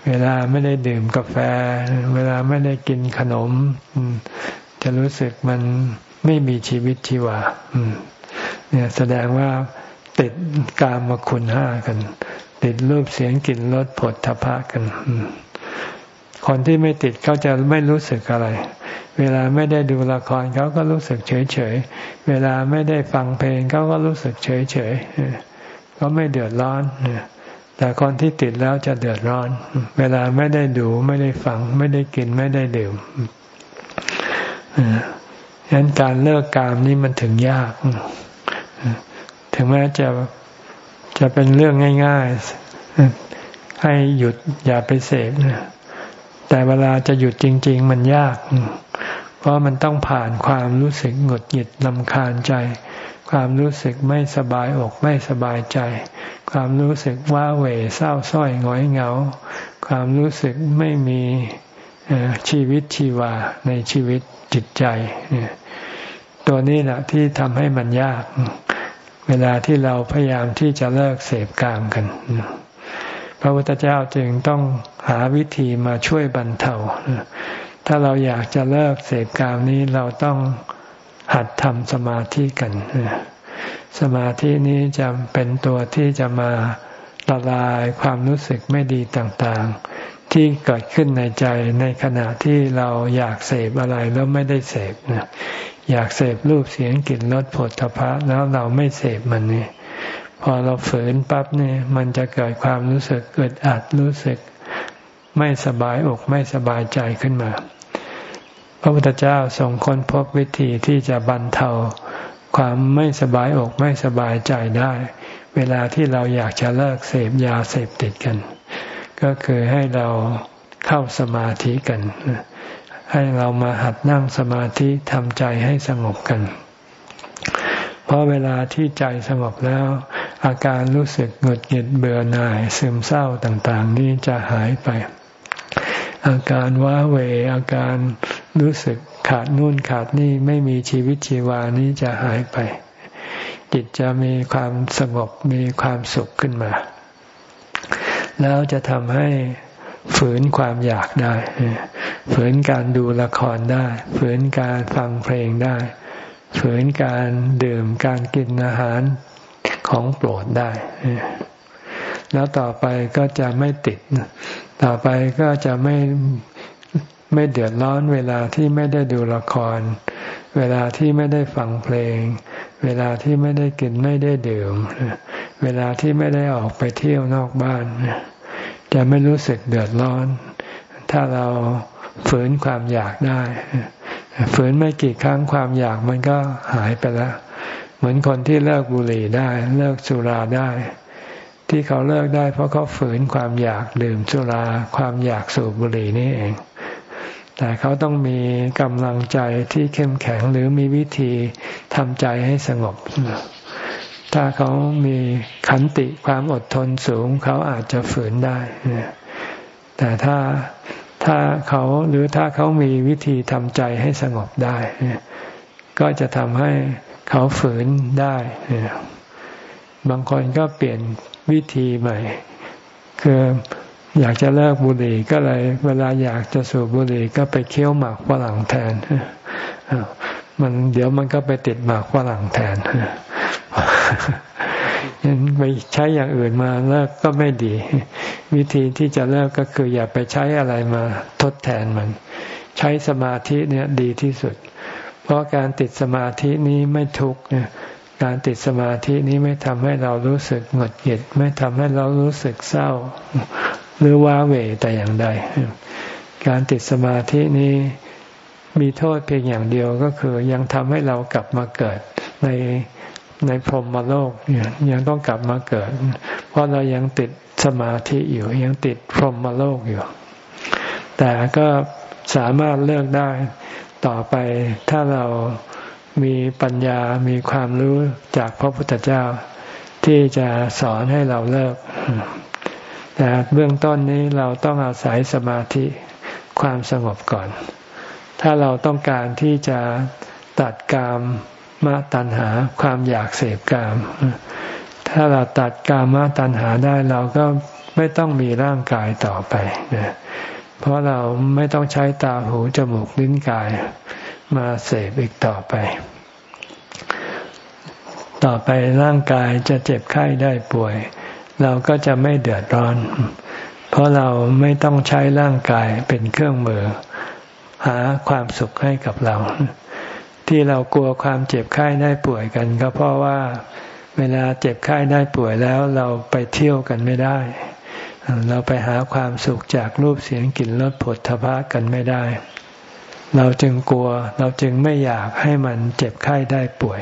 เวลาไม่ได้ดื่มกาแฟ เวลาไม่ได้กินขนม จะรู้สึกมันไม่มีชีวิตชีวาเนี่ยแสดงว่าติดกามคุณห้ากัน ติดรูปเสียงกลิ่นรสผลทพะกัน คนที่ไม่ติดเขาจะไม่รู้สึกอะไร เวลาไม่ได้ดูละครเขาก็รู้สึกเฉยเฉยเวลาไม่ได้ฟังเพลงเขาก็รู้สึกเฉยเฉยเขาไม่เดือดร้อนแต่คนที่ติดแล้วจะเดือดร้อน เวลาไม่ได้ดูไม่ได้ฟัง ไม่ได้กินไม่ได้ดื่มฉะนั้นการเลิกกามนี่มันถึงยาก ถึงแม้จะ จะเป็นเรื่องง่ายๆ ให้หยุดอย่าไปเสพแต่เวลาจะหยุดจริง ๆ มันยาก เพราะมันต้องผ่านความรู้สึกหงุดหงิดลำคาญใจ ความรู้สึกไม่สบายอกไม่สบายใจ ความรู้สึกว่าเหวเศร้าส้อยหงอยเหงา ความรู้สึกไม่มีชีวิตชีวาในชีวิตจิตใจ ตัวนี้แหละที่ทำให้มันยาก เวลาที่เราพยายามที่จะเลิกเสพกามกัน พระพุทธเจ้าจึงต้องหาวิธีมาช่วยบรรเทา ถ้าเราอยากจะเลิกเสพกามนี้เราต้องหัดทำสมาธิกัน สมาธินี้จะเป็นตัวที่จะมาละลายความรู้สึกไม่ดีต่างๆ ที่เกิดขึ้นในใจในขณะที่เราอยากเสพอะไรแล้วไม่ได้เสพนะ อยากเสพรูปเสียงกลิ่นรสผลทพะแล้วเราไม่เสพมันนี่พอเราฝืนปั๊บนี่มันจะเกิดความรู้สึกเกิดอัดรู้สึก ไม่สบายอกไม่สบายใจขึ้นมา พระพุทธเจ้าทรงค้นพบวิธีที่จะบรรเทา ความไม่สบายอกไม่สบายใจได้ เวลาที่เราอยากจะเลิกเสพยาเสพติดกัน ก็คือให้เราเข้าสมาธิกัน ให้เรามาหัดนั่งสมาธิทำใจให้สงบกัน เพราะเวลาที่ใจสงบแล้ว อาการรู้สึกหงุดหงิดเบื่อหน่ายซึมเศร้าต่างๆ นี้จะหายไป อาการว้าเหวอาการรู้สึกขาดนู่นขาดนี่ไม่มีชีวิตชีวานี้จะหายไป จิตจะมีความสงบมีความสุขขึ้นมา แล้วจะทำให้ ฝืนความอยากได้ ฝืนการดูละครได้ ฝืนการฟังเพลงได้ ฝืนการดื่มการกินอาหารของโปรดได้ แล้วต่อไปก็จะไม่ติด ต่อไปก็จะไม่ไม่เดือดร้อนเวลาที่ไม่ได้ดูละคร เวลาที่ไม่ได้ฟังเพลง เวลาที่ไม่ได้กินไม่ได้ดื่ม เวลาที่ไม่ได้ออกไปเที่ยวนอกบ้าน จะไม่รู้สึกเดือดร้อน ถ้าเราฝืนความอยากได้ ฝืนไม่กี่ครั้งความอยากมันก็หายไปแล้ว เหมือนคนที่เลิกบุหรี่ได้ เลิกสุราได้ ที่เขาเลิกได้เพราะเขาฝืนความอยากดื่มสุรา ความอยากสูบบุหรี่นี่เอง แต่เขาต้องมีกำลังใจที่เข้มแข็งหรือมีวิธีทำใจให้สงบ ถ้าเขามีขันติความอดทนสูง เขาอาจจะฝืนได้แต่ถ้าถ้าเขาหรือถ้าเขามีวิธีทำใจให้สงบได้ ก็จะทำให้เขาฝืนได้ บางคนก็เปลี่ยนวิธีใหม่ คืออยากจะเลิกบุหรี่ก็เลยเวลาอยากจะสูบบุหรี่ก็ไปเคี้ยวหมากฝรั่งแทนมันเดี๋ยวมันก็ไปติดหมากฝรั่งแทน ยันไปใช้อย่างอื่นมาเลิกก็ไม่ดี วิธีที่จะเลิกก็คืออย่าไปใช้อะไรมาทดแทนมัน ใช้สมาธิเนี่ยดีที่สุด เพราะการติดสมาธินี้ไม่ทุกเนี่ยการติดสมาธินี้ไม่ทำให้เรารู้สึกหงดหงิดไม่ทำให้เรารู้สึกเศร้า หรือว้าเหวแต่อย่างใด การติดสมาธินี้มีโทษเพียงอย่างเดียวก็คือยังทำให้เรากลับมาเกิดใน ในพรหมโลกเนี่ยยังต้องกลับมาเกิด เพราะเรายังติดสมาธิอยู่ ยังติดพรหมโลกอยู่ แต่ก็สามารถเลิกได้ต่อไปถ้าเรามีปัญญา มีความรู้จากพระพุทธเจ้า ที่จะสอนให้เราเลิก แต่เบื้องต้นนี้เราต้องอาศัยสมาธิความสงบก่อน ถ้าเราต้องการที่จะตัดกาม มาตัณหาความอยากเสพกาม ถ้าเราตัดกามมาตัณหาได้เราก็ไม่ต้องมีร่างกายต่อไปนะเพราะเราไม่ต้องใช้ตาหูจมูกลิ้นกาย มาเสพอีกต่อไป ต่อไปร่างกายจะเจ็บไข้ได้ป่วย เราก็จะไม่เดือดร้อน เพราะเราไม่ต้องใช้ร่างกายเป็นเครื่องมือ หาความสุขให้กับเรา ที่เรากลัวความเจ็บไข้ได้ป่วยกัน ก็เพราะว่าเวลาเจ็บไข้ได้ป่วยแล้วเราไปเที่ยวกันไม่ได้ เราไปหาความสุขจากรูปเสียงกลิ่นรสผลทพะกันไม่ได้ เราจึงกลัวเราจึงไม่อยากให้มันเจ็บไข้ได้ป่วย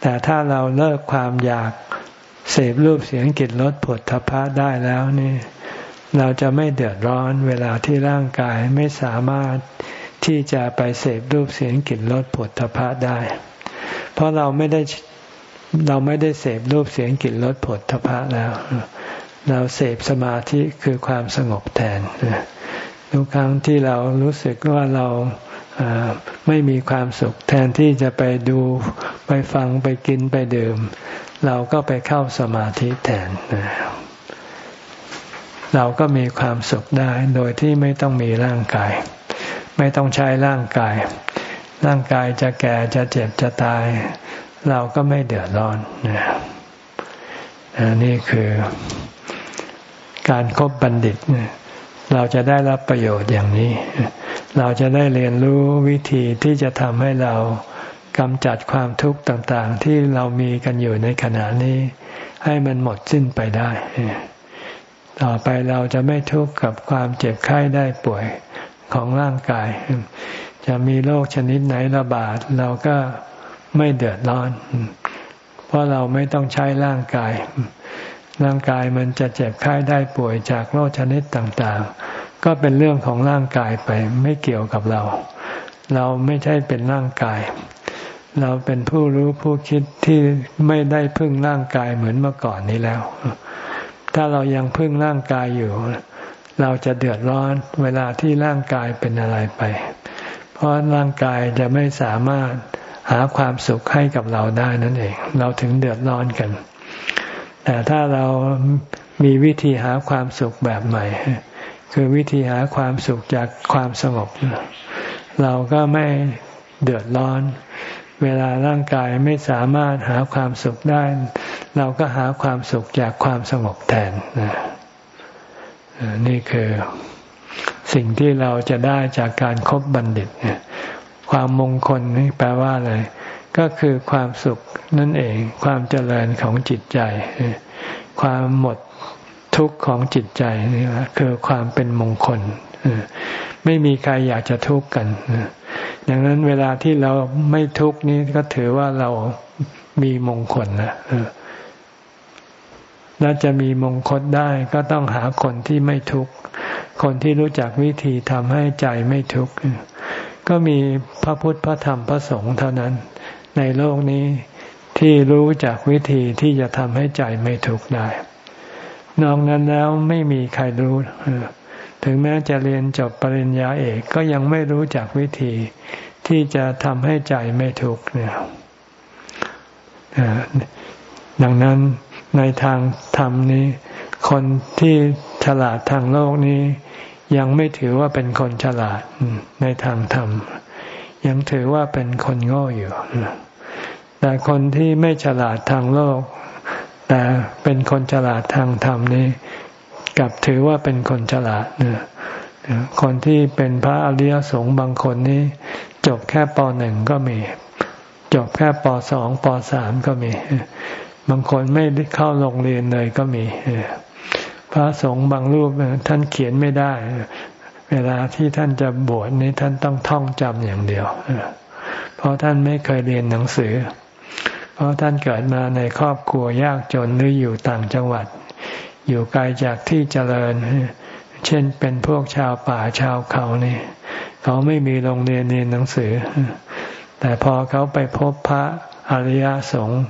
แต่ถ้าเราเลิกความอยากเสพรูปเสียงกลิ่นรสผลทพะได้แล้วนี่ เราจะไม่เดือดร้อนเวลาที่ร่างกายไม่สามารถ ที่จะไปเสพรูปเสียงกลิ่นรสผลทพะได้ เพราะเราไม่ได้เราไม่ได้เสพรูปเสียงกลิ่นรสผลทพะแล้ว เราเสพสมาธิคือความสงบแทนทุกครั้งที่เรารู้สึกว่าเราไม่มีความสุขแทนที่จะไปดูไปฟังไปกินไปดื่ม เราก็ไปเข้าสมาธิแทน เราก็มีความสุขได้โดยที่ไม่ต้องมีร่างกาย ไม่ต้องใช้ร่างกาย ร่างกายจะแก่จะเจ็บจะตาย เราก็ไม่เดือดร้อนนี่คือการครบบัณฑิต เราจะได้รับประโยชน์อย่างนี้ เราจะได้เรียนรู้วิธีที่จะทำให้เรากำจัดความทุกข์ต่างๆ ที่เรามีกันอยู่ในขณะนี้ ให้มันหมดสิ้นไปได้ ต่อไปเราจะไม่ทุกข์กับความเจ็บไข้ได้ป่วย ของร่างกาย จะมีโรคชนิดไหนระบาด เราก็ไม่เดือดร้อน เพราะเราไม่ต้องใช้ร่างกาย ร่างกายมันจะเจ็บไข้ได้ป่วยจากโรคชนิดต่างๆ ก็เป็นเรื่องของร่างกายไปไม่เกี่ยวกับเรา เราไม่ใช่เป็นร่างกาย เราเป็นผู้รู้ผู้คิดที่ไม่ได้พึ่งร่างกายเหมือนเมื่อก่อนนี้แล้ว ถ้าเรายังพึ่งร่างกายอยู่ เราจะเดือดร้อนเวลาที่ร่างกายเป็นอะไรไป เพราะร่างกายจะไม่สามารถหาความสุขให้กับเราได้นั่นเอง เราถึงเดือดร้อนกัน แต่ถ้าเรามีวิธีหาความสุขแบบใหม่ คือวิธีหาความสุขจากความสงบ เราก็ไม่เดือดร้อน เวลาร่างกายไม่สามารถหาความสุขได้ เราก็หาความสุขจากความสงบแทนนี่ นี่คือสิ่งที่เราจะได้จากการครบบัณฑิต ความมงคลนี่แปลว่าอะไร ก็คือความสุขนั่นเอง ความเจริญของจิตใจ ความหมดทุกข์ของจิตใจนี่แหละคือความเป็นมงคลไม่มีใครอยากจะทุกข์กันดังนั้นเวลาที่เราไม่ทุกข์นี้ก็ถือว่าเรามีมงคลนะ และจะมีมงคลได้ก็ต้องหาคนที่ไม่ทุกข์คนที่รู้จักวิธีทำให้ใจไม่ทุกข์ก็มีพระพุทธพระธรรมพระสงฆ์เท่านั้น ในโลกนี้ที่รู้จากวิธีที่จะทำให้ใจไม่ทุกข์ได้นอกนั้นแล้วไม่มีใครรู้ ถึงแม้จะเรียนจบปริญญาเอกก็ยังไม่รู้จักวิธีที่จะทำให้ใจไม่ทุกข์เนี่ยดังนั้น ในทางธรรมนี้ คนที่ฉลาดทางโลกนี้ ยังไม่ถือว่าเป็นคนฉลาดในทางธรรม ยังถือว่าเป็นคนโง่อยู่ แต่คนที่ไม่ฉลาดทางโลก แต่เป็นคนฉลาดทางธรรมนี้กลับถือว่าเป็นคนฉลาดเนี่ยคนที่เป็นพระอริยสงฆ์บางคนนี้จบแค่ปหนึ่งก็มี จบแค่ปสองปสามก็มี บางคนไม่เข้าโรงเรียนเลยก็มีพระสงฆ์บางรูปท่านเขียนไม่ได้ เวลาที่ท่านจะบวชนี้ท่านต้องท่องจำอย่างเดียวเพราะท่านไม่เคยเรียนหนังสือ เพราะท่านเกิดมาในครอบครัวยากจนหรืออยู่ต่างจังหวัด อยู่ไกลจากที่เจริญ เช่นเป็นพวกชาวป่าชาวเขานี่ เขาไม่มีโรงเรียนเรียนหนังสือ แต่พอเขาไปพบพระอริยสงฆ์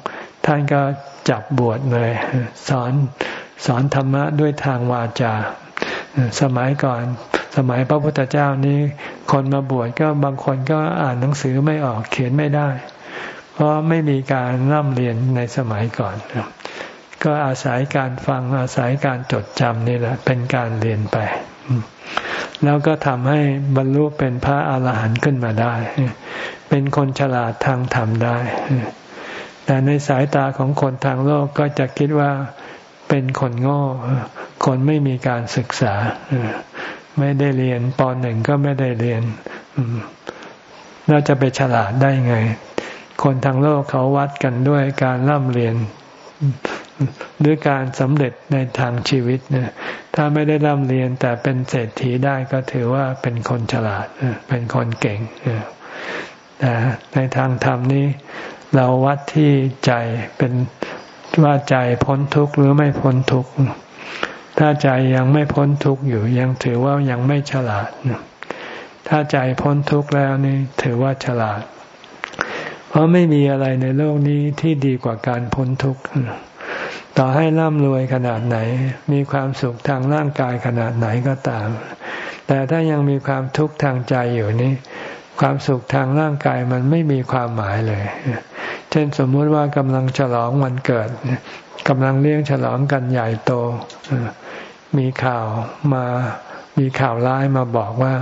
ท่านก็จับบวชเลย สอนสอนธรรมะด้วยทางวาจา สมัยก่อน สมัยพระพุทธเจ้านี้ คนมาบวชก็บางคนก็อ่านหนังสือไม่ออกเขียนไม่ได้ เพราะไม่มีการร่ำเรียนในสมัยก่อน ก็อาศัยการฟังอาศัยการจดจำนี่แหละ เป็นการเรียนไป แล้วก็ทำให้บรรลุเป็นพระอาหารหันต์ขึ้นมาได้ เป็นคนฉลาดทางธรรมได้ แต่ในสายตาของคนทางโลกก็จะคิดว่าเป็นคนโง่ คนไม่มีการศึกษา ไม่ได้เรียนปหนึ่งก็ไม่ได้เรียนเราจะไปฉลาดได้ไง คนทางโลกเขาวัดกันด้วยการร่ำเรียนหรือการสำเร็จในทางชีวิตเนี่ยถ้าไม่ได้ร่ำเรียนแต่เป็นเศรษฐีได้ก็ถือว่าเป็นคนฉลาดเป็นคนเก่งแต่ในทางธรรมนี้ เราวัดที่ใจเป็นว่าใจพ้นทุกข์หรือไม่พ้นทุกข์ถ้าใจยังไม่พ้นทุกข์อยู่ยังถือว่ายังไม่ฉลาด ถ้าใจพ้นทุกข์แล้วนี่ถือว่าฉลาด เพราะไม่มีอะไรในโลกนี้ที่ดีกว่าการพ้นทุกข์ต่อให้ร่ำรวยขนาดไหน มีความสุขทางร่างกายขนาดไหนก็ตาม แต่ถ้ายังมีความทุกข์ทางใจอยู่นี้ ความสุขทางร่างกายมันไม่มีความหมายเลย เช่นสมมุติว่ากำลังฉลองวันเกิดกำลังเลี้ยงฉลองกันใหญ่โต มีข่าวมามีข่าวร้ายมาบอกว่า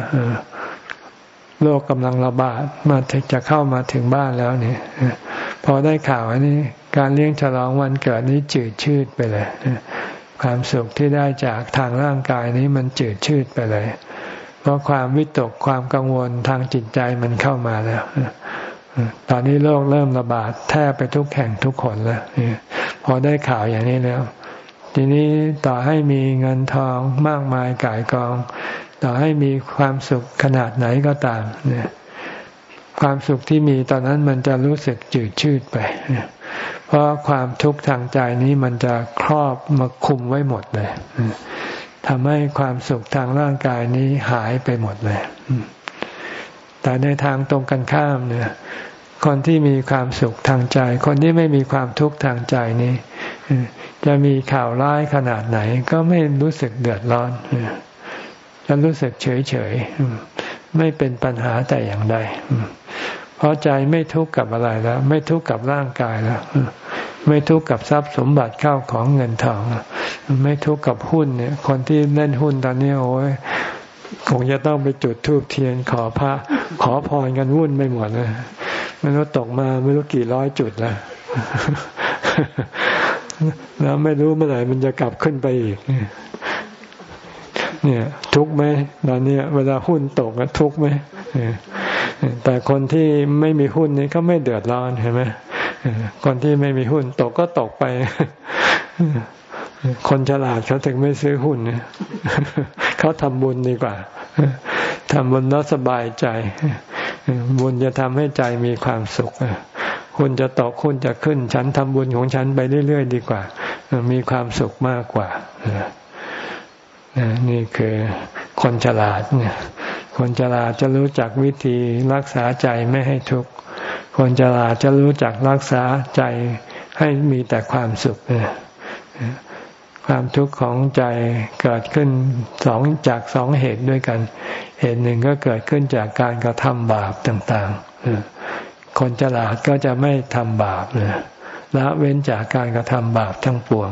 โรคกำลังระบาดมาจะเข้ามาถึงบ้านแล้วเนี่ยพอได้ข่าวอันนี้ การเลี้ยงฉลองวันเกิดนี้จืดชืดไปเลยความสุขที่ได้จากทางร่างกายนี้มันจืดชืดไปเลย เพราะความวิตกความกังวลทางจิตใจมันเข้ามาแล้วตอนนี้โรคเริ่มระบาดแทบไปทุกแห่งทุกคนแล้วพอได้ข่าวอย่างนี้แล้ว ทีนี้ต่อให้มีเงินทองมากมายก่ายกอง ต่อให้มีความสุขขนาดไหนก็ตามเนี่ยความสุขที่มีตอนนั้นมันจะรู้สึกจืดชืดไป เพราะความทุกข์ทางใจนี้มันจะครอบมาคุมไว้หมดเลย ทำให้ความสุขทางร่างกายนี้หายไปหมดเลย แต่ในทางตรงกันข้ามเนี่ย คนที่มีความสุขทางใจ คนที่ไม่มีความทุกข์ทางใจนี้ จะมีข่าวร้ายขนาดไหน ก็ไม่รู้สึกเดือดร้อน จะรู้สึกเฉยเฉยไม่เป็นปัญหาแต่อย่างใดเพราะใจไม่ทุกข์กับอะไรแล้ว ไม่ทุกข์กับร่างกายแล้ว ไม่ทุกข์กับทรัพย์สมบัติเข้าของเงินทอง ไม่ทุกข์กับหุ้นเนี่ย คนที่เล่นหุ้นตอนนี้โอ้ยคงจะต้องไปจุดธูปเทียนขอพระ ขอพรกันวุ่นไปหมดเลยไม่รู้ตกมาไม่รู้กี่ร้อยจุดแล้วแล้วไม่รู้เมื่อไหร่มันจะกลับขึ้นไปอีก เนี่ย ทุกไหมตอนนี้เวลาหุ้นตกทุกไหมแต่คนที่ไม่มีหุ้นนี่ก็ไม่เดือดร้อนเห็นไหม คนที่ไม่มีหุ้นตกก็ตกไป คนฉลาดเขาถึงไม่ซื้อหุ้นเขาทำบุญดีกว่าทำบุญแล้วสบายใจ บุญจะทำให้ใจมีความสุขคุณจะตกคุณจะขึ้น ฉันทำบุญของฉันไปเรื่อยๆดีกว่า มีความสุขมากกว่านี่คือคนฉลาดเนี่ยคนฉลาดจะรู้จักวิธีรักษาใจไม่ให้ทุกข์ คนฉลาดจะรู้จักรักษาใจให้มีแต่ความสุขเนี่ยความทุกข์ของใจเกิดขึ้นสองจากสองเหตุด้วยกัน เหตุหนึ่งก็เกิดขึ้นจากการกระทำบาปต่างๆ คนฉลาดก็จะไม่ทำบาปละเว้นจากการกระทำบาปทั้งปวง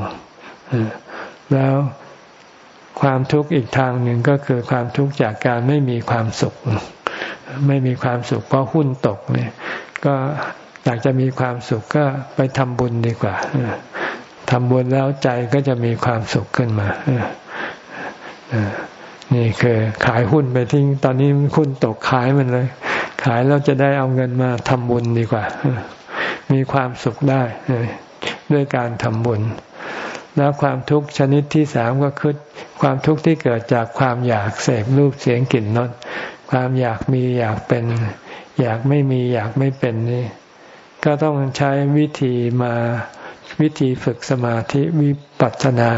แล้วความทุกข์อีกทางหนึ่งก็คือความทุกข์จากการไม่มีความสุข ไม่มีความสุขเพราะหุ้นตกเนี่ย ก็อยากจะมีความสุขก็ไปทำบุญดีกว่าทำบุญแล้วใจก็จะมีความสุขขึ้นมานี่คือขายหุ้นไปทิ้ง ตอนนี้หุ้นตกขายมันเลย ขายแล้วจะได้เอาเงินมาทำบุญดีกว่า มีความสุขได้ด้วยการทำบุญ แล้วความทุกข์ชนิดที่สามก็คือความทุกข์ที่เกิดจากความอยากเสพรูปเสียงกลิ่นนนความอยากมีอยากเป็น อยากไม่มีอยากไม่เป็นนี่ก็ต้องใช้วิธีมาวิธีฝึกสมาธิวิปัสสนา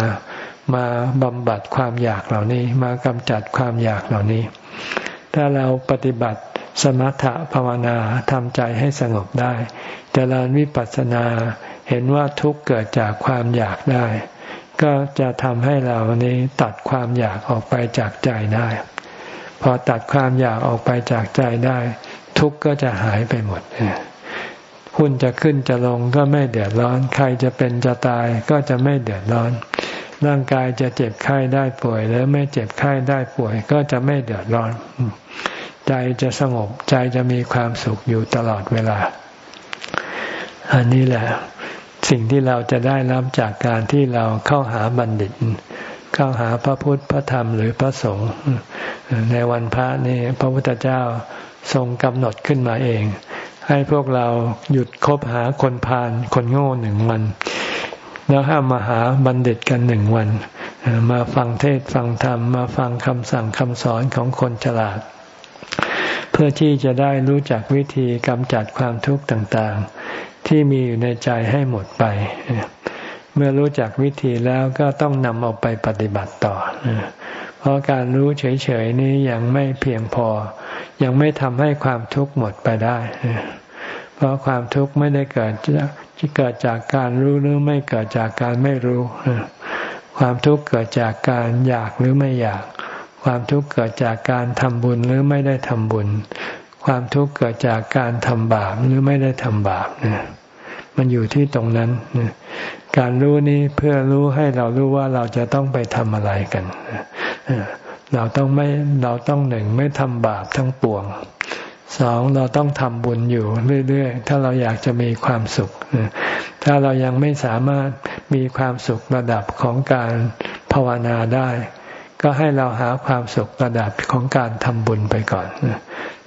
มาบำบัดความอยากเหล่านี้ มากำจัดความอยากเหล่านี้ ถ้าเราปฏิบัติสมถะภาวนาทำใจให้สงบได้จเจริญวิปัสสนาเห็นว่าทุกเกิดจากความอยากได้ ก็จะทำให้เรานี้ตัดความอยากออกไปจากใจได้ พอตัดความอยากออกไปจากใจได้ ทุกข์ก็จะหายไปหมดหุ้นจะขึ้นจะลงก็ไม่เดือดร้อน ใครจะเป็นจะตายก็จะไม่เดือดร้อน ร่างกายจะเจ็บไข้ได้ป่วยหรือไม่เจ็บไข้ได้ป่วย ก็จะไม่เดือดร้อน ใจจะสงบใจจะมีความสุขอยู่ตลอดเวลา อันนี้แหละสิ่งที่เราจะได้รับจากการที่เราเข้าหาบัณฑิต เข้าหาพระพุทธพระธรรมหรือพระสงฆ์ในวันพระนี่พระพุทธเจ้า ทรงกำหนดขึ้นมาเอง ให้พวกเราหยุดคบหาคนพาลคนโง่หนึ่งวัน แล้วห้ามมาหาบัณฑิตกันหนึ่งวัน มาฟังเทศฟังธรรม มาฟังคำสั่งคำสอนของคนฉลาด เพื่อที่จะได้รู้จักวิธีกำจัดความทุกข์ต่างๆ ที่มีอยู่ในใจให้หมดไป เมื่อรู้จักวิธีแล้วก็ต้องนำเอาไปปฏิบัติต่อ เพราะการรู้เฉยๆนี้ยังไม่เพียงพอ ยังไม่ทำให้ความทุกข์หมดไปได้ เพราะความทุกข์ไม่ได้เกิดที่เกิดจากการรู้หรือไม่เกิดจากการไม่รู้ ความทุกข์เกิดจากการอยากหรือไม่อยาก ความทุกข์เกิดจากการทำบุญหรือไม่ได้ทำบุญ ความทุกข์เกิดจากการทำบาปหรือไม่ได้ทำบาปเนี่ยมันอยู่ที่ตรงนั้น การรู้นี้เพื่อรู้ให้เรารู้ว่าเราจะต้องไปทำอะไรกัน เราต้องไม่เราต้องหนึ่งไม่ทำบาปทั้งปวงสองเราต้องทำบุญอยู่เรื่อยๆ ถ้าเราอยากจะมีความสุข ถ้าเรายังไม่สามารถมีความสุขระดับของการภาวนาได้ ก็ให้เราหาความสุขระดับของการทำบุญไปก่อน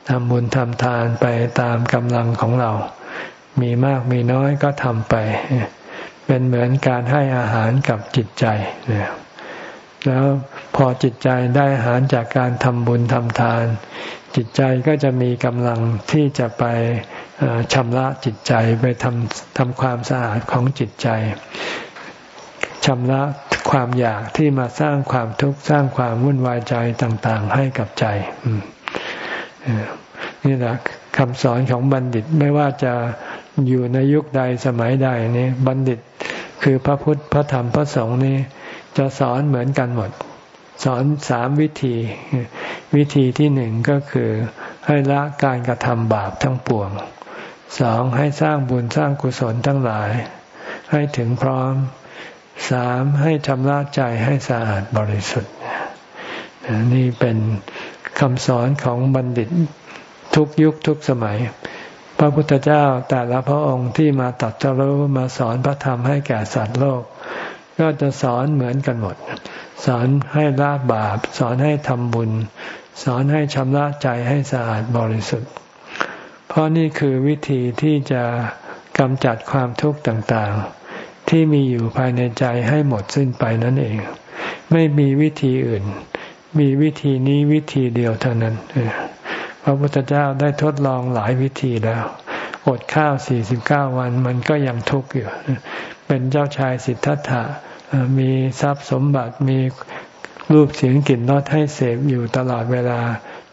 ทำบุญทำทานไปตามกำลังของเรา มีมากมีน้อยก็ทำไป เป็นเหมือนการให้อาหารกับจิตใจ แล้วพอจิตใจได้อาหารจากการทำบุญทำทาน จิตใจก็จะมีกำลังที่จะไปชำระจิตใจไปทำทำความสะอาดของจิตใจชำระความอยากที่มาสร้างความทุกข์สร้างความวุ่นวายใจต่างๆ ให้กับใจนี่แหละคำสอนของบัณฑิตไม่ว่าจะอยู่ในยุคใดสมัยใดนี่บัณฑิตคือพระพุทธพระธรรมพระสงฆ์นี่ จะสอนเหมือนกันหมด สอนสามวิธี วิธีที่หนึ่งก็คือ ให้ละการกระทำบาปทั้งปวงสองให้สร้างบุญสร้างกุศลทั้งหลาย ให้ถึงพร้อมสามให้ชำระใจให้สะอาดบริสุทธิ์นี่เป็นคำสอนของบัณฑิตทุกยุคทุกสมัย พระพุทธเจ้าแต่ละพระองค์ที่มาตัดจรู้มาสอนพระธรรมให้แก่สัตว์โลก ก็จะสอนเหมือนกันหมด สอนให้ละบาป สอนให้ทำบุญ สอนให้ชำระใจให้สะอาดบริสุทธิ์ เพราะนี่คือวิธีที่จะกำจัดความทุกข์ต่างๆ ที่มีอยู่ภายในใจให้หมดสิ้นไปนั่นเอง ไม่มีวิธีอื่น มีวิธีนี้วิธีเดียวเท่านั้นพระพุทธเจ้าได้ทดลองหลายวิธีแล้ว อดข้าวสี่สิบเก้าวันมันก็ยังทุกข์อยู่ เป็นเจ้าชายสิทธัตถะมีทรัพย์สมบัติมีรูปเสียงกลิ่นรสให้เสพอยู่ตลอดเวลา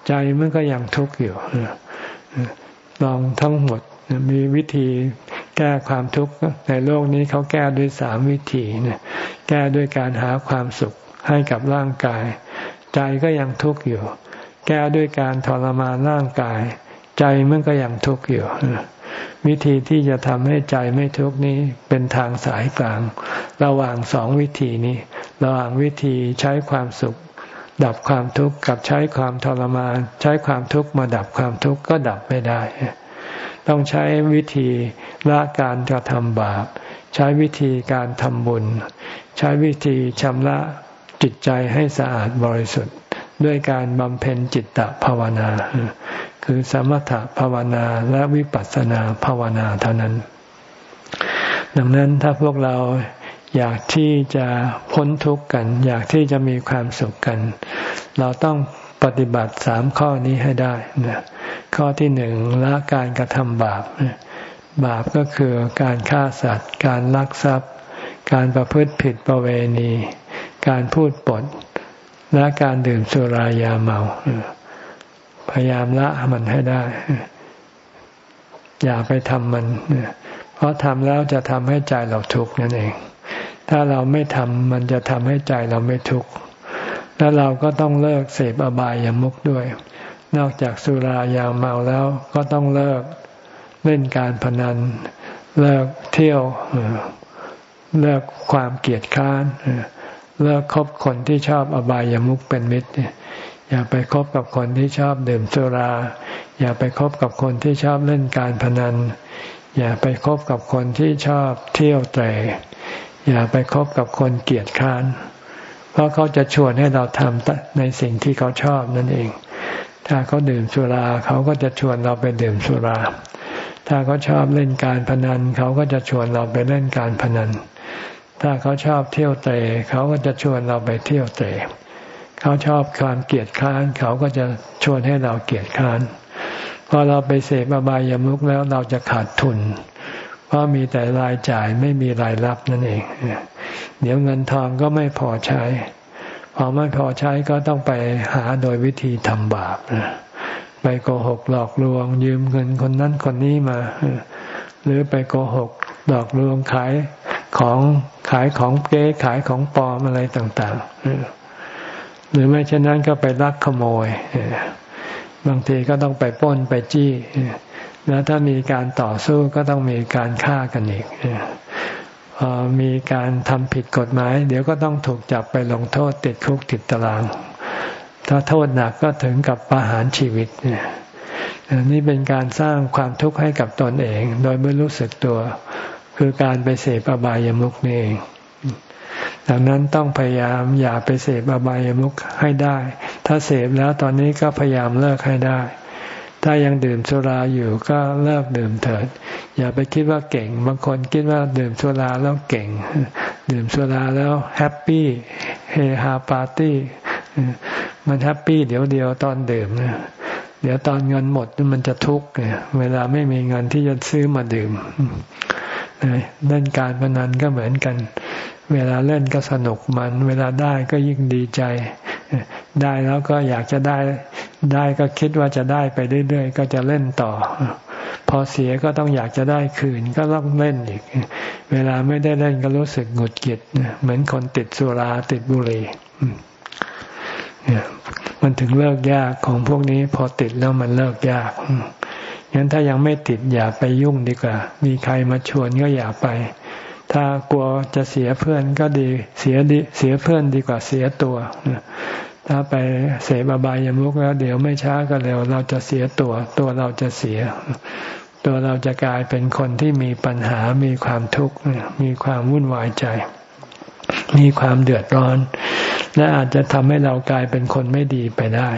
ใจมันก็ยังทุกข์อยู่ลองทั้งหมดมีวิธีแก้ความทุกข์ในโลกนี้เขาแก้ด้วยสามวิธีแก้ด้วยการหาความสุขให้กับร่างกาย ใจก็ยังทุกข์อยู่ แก้ด้วยการทรมานร่างกาย ใจมันก็ยังทุกข์อยู่ วิธีที่จะทำให้ใจไม่ทุกข์นี้เป็นทางสายกลาง ระหว่างสองวิธีนี้ ระหว่างวิธีใช้ความสุข ดับความทุกข์กับใช้ความทรมาน ใช้ความทุกข์มาดับความทุกข์ก็ดับไม่ได้ ต้องใช้วิธีละการกระทำบาป ใช้วิธีการทำบุญ ใช้วิธีชำระจิตใจให้สะอาดบริสุทธิ์ ด้วยการบำเพ็ญจิตตภาวนา คือสมถภาวนาและวิปัสสนาภาวนาเท่านั้น ดังนั้นถ้าพวกเราอยากที่จะพ้นทุกข์กัน อยากที่จะมีความสุขกัน เราต้องปฏิบัติสามข้อนี้ให้ได้นะข้อที่หนึ่งละการกระทำบาป บาปก็คือการฆ่าสัตว์ การลักทรัพย์ การประพฤติผิดประเวณี การพูดปด และการดื่มสุรายาเมา พยายามละมันให้ได้ อย่าไปทำมัน เพราะทำแล้วจะทำให้ใจเราทุกข์นั่นเอง ถ้าเราไม่ทำมันจะทำให้ใจเราไม่ทุกข์ แล้วเราก็ต้องเลิกเสพอบายามุขด้วย นอกจากสุรายาเมาแล้วก็ต้องเลิกเล่นการพนัน เลิกเที่ยวเลิกความเกียดค้านเลิกคบคนที่ชอบอบายามุขเป็นมิตร อย่าไปคบกับคนที่ชอบดื่มสุรา อย่าไปคบกับคนที่ชอบเล่นการพนัน อย่าไปคบกับคนที่ชอบเที่ยวเตะอย่าไปคบกับคนเกลียดค้าน เพราะเขาจะชวนให้เราทำในสิ่งที่เขาชอบนั่นเอง ถ้าเขาดื่มสุราเขาก็จะชวนเราไปดื่มสุรา ถ้าเขาชอบเล่นการพนัน เขาก็จะชวนเราไปเล่นการพนัน ถ้าเขาชอบเที่ยวเตะเขาก็จะชวนเราไปเที่ยวเตะ เขาชอบความเกลียดค้านเขาก็จะชวนให้เราเกลียดค้านพอเราไปเสพอบายามุกแล้วเราจะขาดทุน เพราะมีแต่รายจ่ายไม่มีรายรับนั่นเอง เดี๋ยวเงินทองก็ไม่พอใช้ พอไม่พอใช้ก็ต้องไปหาโดยวิธีทำบาปนะไปโกหกหลอกลวง ยืมเงินคนนั้นคนนี้มา หรือไปโกหกหลอกลวงขายของขายของเก๊ขายของปลอมอะไรต่าง ๆ หรือไม่เช่นนั้นก็ไปลักขโมย บางทีก็ต้องไปป้นไปจี้ แล้วถ้ามีการต่อสู้ก็ต้องมีการฆ่ากันอีกพอมีการทำผิดกฎหมาย เดี๋ยวก็ต้องถูกจับไปลงโทษติดคุกติดตาราง ถ้าโทษหนักก็ถึงกับประหารชีวิตเนี่ยนี่เป็นการสร้างความทุกข์ให้กับตนเอง โดยไม่รู้สึกตัว คือการไปเสพอบายามุขนี่เอง ดังนั้นต้องพยายามอย่าไปเสพอบายามุขให้ได้ ถ้าเสพแล้วตอนนี้ก็พยายามเลิกให้ได้ ถ้ายังดื่มสุราอยู่ก็เลิกดื่มเถิด อย่าไปคิดว่าเก่ง บางคนคิดว่าดื่มสุราแล้วเก่ง ดื่มสุราแล้ว happy เฮฮาปาร์ตี้ มัน happy เดี๋ยวเดียวตอนดื่มเดี๋ยวตอนเงินหมดมันจะทุกข์เวลาไม่มีเงินที่จะซื้อมาดื่ม เล่นการพนันก็เหมือนกัน เวลาเล่นก็สนุกมัน เวลาได้ก็ยิ่งดีใจ ได้แล้วก็อยากจะได้ ได้ก็คิดว่าจะได้ไปเรื่อยๆ ก็จะเล่นต่อ พอเสียก็ต้องอยากจะได้คืนก็ต้องเล่นอีก เวลาไม่ได้เล่นก็รู้สึกหงุดหงิดเหมือนคนติดสุราติดบุหรี่มันถึงเลิกยากของพวกนี้พอติดแล้วมันเลิกยาก งั้นถ้ายังไม่ติดอย่าไปยุ่งดีกว่า มีใครมาชวนก็อย่าไป ถ้ากลัวจะเสียเพื่อนก็ดี เสียดีเสียเพื่อนดีกว่าเสียตัว ถ้าไปเสพบายามุกแล้วเดี๋ยวไม่ช้าก็เร็ว เราจะเสียตัว ตัวเราจะเสีย ตัวเราจะกลายเป็นคนที่มีปัญหา มีความทุกข์ มีความวุ่นวายใจ มีความเดือดร้อน และอาจจะทำให้เรากลายเป็นคนไม่ดีไปได้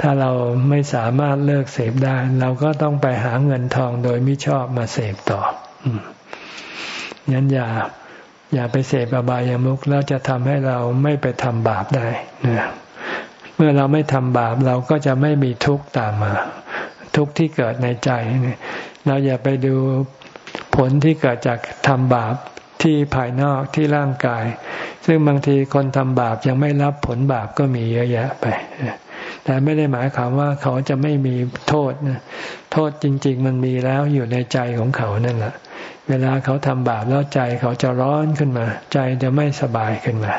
ถ้าเราไม่สามารถเลิกเสพได้ เราก็ต้องไปหาเงินทองโดยม่ชอบมาเสพต่องั้นอย่า อย่าไปเสพอบายามุขแล้วจะทำให้เราไม่ไปทำบาปได้นะเมื่อเราไม่ทำบาปเราก็จะไม่มีทุกข์ตามมา ทุกข์ที่เกิดในใจเราอย่าไปดูผลที่เกิดจากทำบาปที่ภายนอกที่ร่างกาย ซึ่งบางทีคนทำบาปยังไม่รับผลบาปก็มีเยอะแยะไป แต่ไม่ได้หมายความว่าเขาจะไม่มีโทษโทษจริง ๆ มันมีแล้วอยู่ในใจของเขานั่นแหละเวลาเขาทำบาปแล้วใจเขาจะร้อนขึ้นมา ใจจะไม่สบายขึ้นมา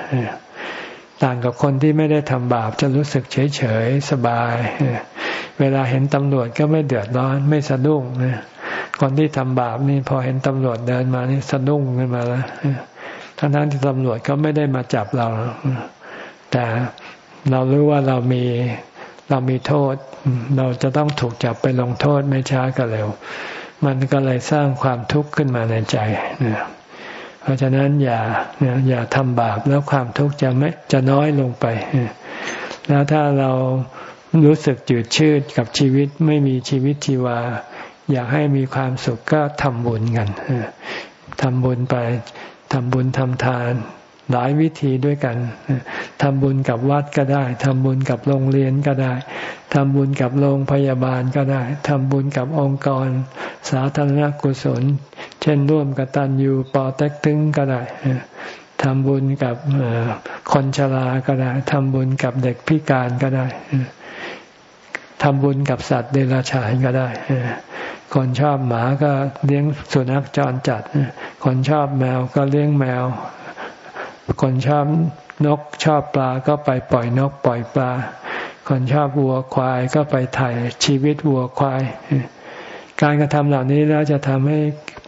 ต่างกับคนที่ไม่ได้ทำบาปจะรู้สึกเฉยเฉยสบาย เวลาเห็นตำรวจก็ไม่เดือดร้อนไม่สะดุ้งคนที่ทำบาปนี่พอเห็นตำรวจเดินมานี่สะดุ้งขึ้นมาแล้วทั้งนั้นที่ตำรวจก็ไม่ได้มาจับเรา แต่เรารู้ว่าเรามี เรามีโทษ เราจะต้องถูกจับไปลงโทษไม่ช้าก็เร็ว มันก็เลยสร้างความทุกข์ขึ้นมาในใจนะเพราะฉะนั้นอย่าอย่าทำบาปแล้วความทุกข์จะไม่จะน้อยลงไป แล้วถ้าเรารู้สึกจืดชืดกับชีวิตไม่มีชีวิตชีวา อยากให้มีความสุขก็ทำบุญกันทำบุญไปทำบุญทำทาน หลายวิธีด้วยกันทำบุญกับวัดก็ได้ทำบุญกับโรงเรียนก็ได้ทำบุญกับโรงพยาบาลก็ได้ทำบุญกับองค์กร สาธารณกุศล เช่นร่วมกับตันยูปอเต็กตึงก็ได้ทำบุญกับคนชราก็ได้ทำบุญกับเด็กพิการก็ได้ทำบุญกับสัตว์เดรัจฉานก็ได้ คนชอบหมาก็เลี้ยงสุนัขจรจัด คนชอบแมวก็เลี้ยงแมว คนชอบนกชอบปลาก็ไปปล่อยนกปล่อยปลา คนชอบวัวควายก็ไปถ่ายชีวิตวัวควาย การกระทำเหล่านี้แล้วจะทำให้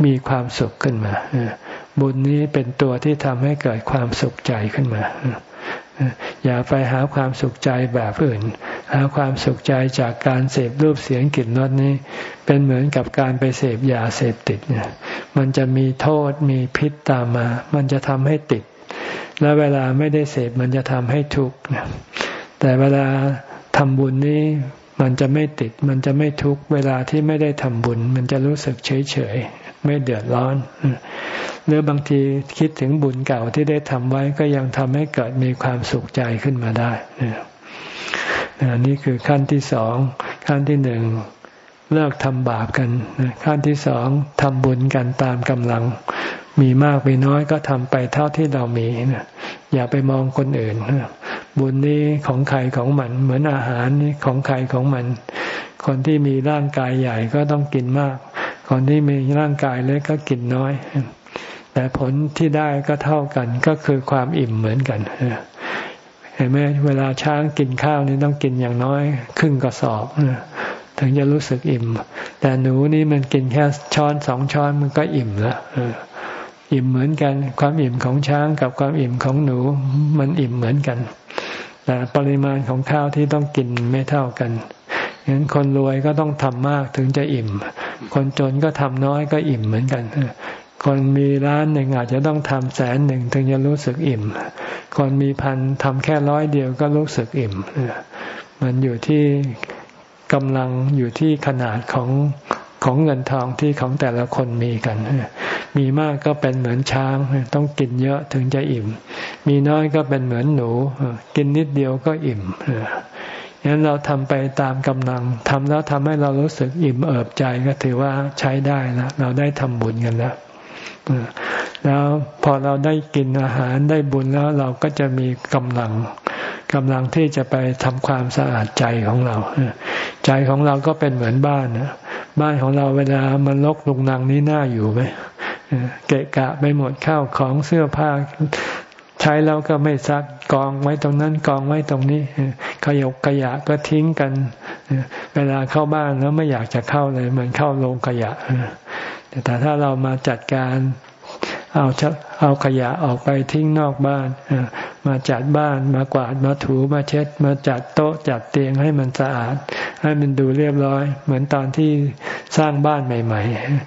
มีความสุขขึ้นมาบุญนี้เป็นตัวที่ทำให้เกิดความสุขใจขึ้นมาอย่าไปหาความสุขใจแบบอื่น หาความสุขใจจากการเสพรูปเสียงกลิ่นรสนี้ เป็นเหมือนกับการไปเสพยาเสพติดเนี่ย มันจะมีโทษมีพิษตามมา มันจะทำให้ติด และเวลาไม่ได้เสพมันจะทำให้ทุกข์แต่เวลาทำบุญนี้มันจะไม่ติด มันจะไม่ทุกข์เวลาที่ไม่ได้ทำบุญ มันจะรู้สึกเฉยเฉยไม่เดือดร้อน หรือบางทีคิดถึงบุญเก่าที่ได้ทำไว้ก็ยังทำให้เกิดมีความสุขใจขึ้นมาได้นี่คือขั้นที่สอง ขั้นที่หนึ่งเลิกทำบาปกัน ขั้นที่สองทำบุญกันตามกำลัง มีมากมีน้อยก็ทำไปเท่าที่เรามีนะอย่าไปมองคนอื่นบุญนี้ของใครของมัน เหมือนอาหารนี่ของใครของมัน คนที่มีร่างกายใหญ่ก็ต้องกินมาก คนที่มีร่างกายเล็กก็กินน้อย แต่ผลที่ได้ก็เท่ากันก็คือความอิ่มเหมือนกันเห็นไหมเวลาช้างกินข้าวนี่ต้องกินอย่างน้อยครึ่งกระสอบถึงจะรู้สึกอิ่ม แต่หนูนี่มันกินแค่ช้อนสองช้อนมันก็อิ่มแล้ว อิ่มเหมือนกัน ความอิ่มของช้างกับความอิ่มของหนู มันอิ่มเหมือนกัน แต่ปริมาณของข้าวที่ต้องกินไม่เท่ากันงั้นคนรวยก็ต้องทำมากถึงจะอิ่ม คนจนก็ทำน้อยก็อิ่มเหมือนกันคนมีร้านหนึ่งอาจจะต้องทำแสนหนึ่งถึงจะรู้สึกอิ่ม คนมีพันทำแค่ร้อยเดียวก็รู้สึกอิ่ม มันอยู่ที่กำลังอยู่ที่ขนาดของ ของเงินทองที่ของแต่ละคนมีกัน มีมากก็เป็นเหมือนช้าง ต้องกินเยอะถึงจะอิ่ม มีน้อยก็เป็นเหมือนหนู กินนิดเดียวก็อิ่มงั้นเราทำไปตามกำลังทำแล้วทำให้เรารู้สึกอิ่มเอิบใจก็ถือว่าใช้ได้แล้วเราได้ทำบุญกันแล้วแล้วพอเราได้กินอาหารได้บุญแล้วเราก็จะมีกำลัง กำลังที่จะไปทำความสะอาดใจของเรา ใจของเราก็เป็นเหมือนบ้านนะบ้านของเราเวลามันลกลุงนังนี้น่าอยู่ไหมเกะกะไปหมดข้าวของเสื้อผ้า ใช้แล้วก็ไม่ซักกองไว้ตรงนั้นกองไว้ตรงนี้ขยกขยะก็ทิ้งกัน เวลาเข้าบ้านแล้วไม่อยากจะเข้าเลย เหมือนเข้าโรงขยะแต่ถ้าเรามาจัดการ เอาเอาขยะออกไปทิ้งนอกบ้านมาจัดบ้านมากวาดมาถูมาเช็ด มาจัดโต๊ะจัดเตียงให้มันสะอาด ให้มันดูเรียบร้อย เหมือนตอนที่สร้างบ้านใหม่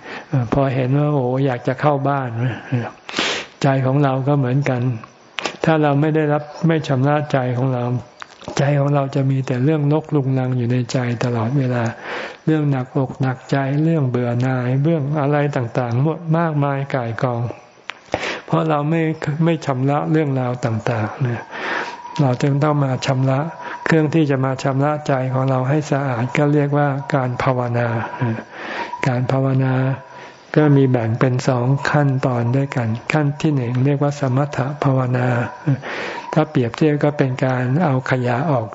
ๆพอเห็นว่าโอ้อยากจะเข้าบ้านใจของเราก็เหมือนกัน ถ้าเราไม่ได้รับไม่ชำระใจของเราใจของเราจะมีแต่เรื่องนกลุงนังอยู่ในใจตลอดเวลา เรื่องหนักอกหนักใจเรื่องเบื่อหน่ายเรื่องอะไรต่างๆหมดมากมายกายกอง เพราะเราไม่ไม่ชำระเรื่องราวต่างๆเนี่ยเราจึงต้องมาชำระ เครื่องที่จะมาชำระใจของเราให้สะอาดก็เรียกว่าการภาวนา การภาวนาก็มีแบ่งเป็นสองขั้นตอนด้วยกัน ขั้นที่หนึ่งเรียกว่าสมถภาวนา ถ้าเปรียบเทียบก็เป็นการเอาขยะออก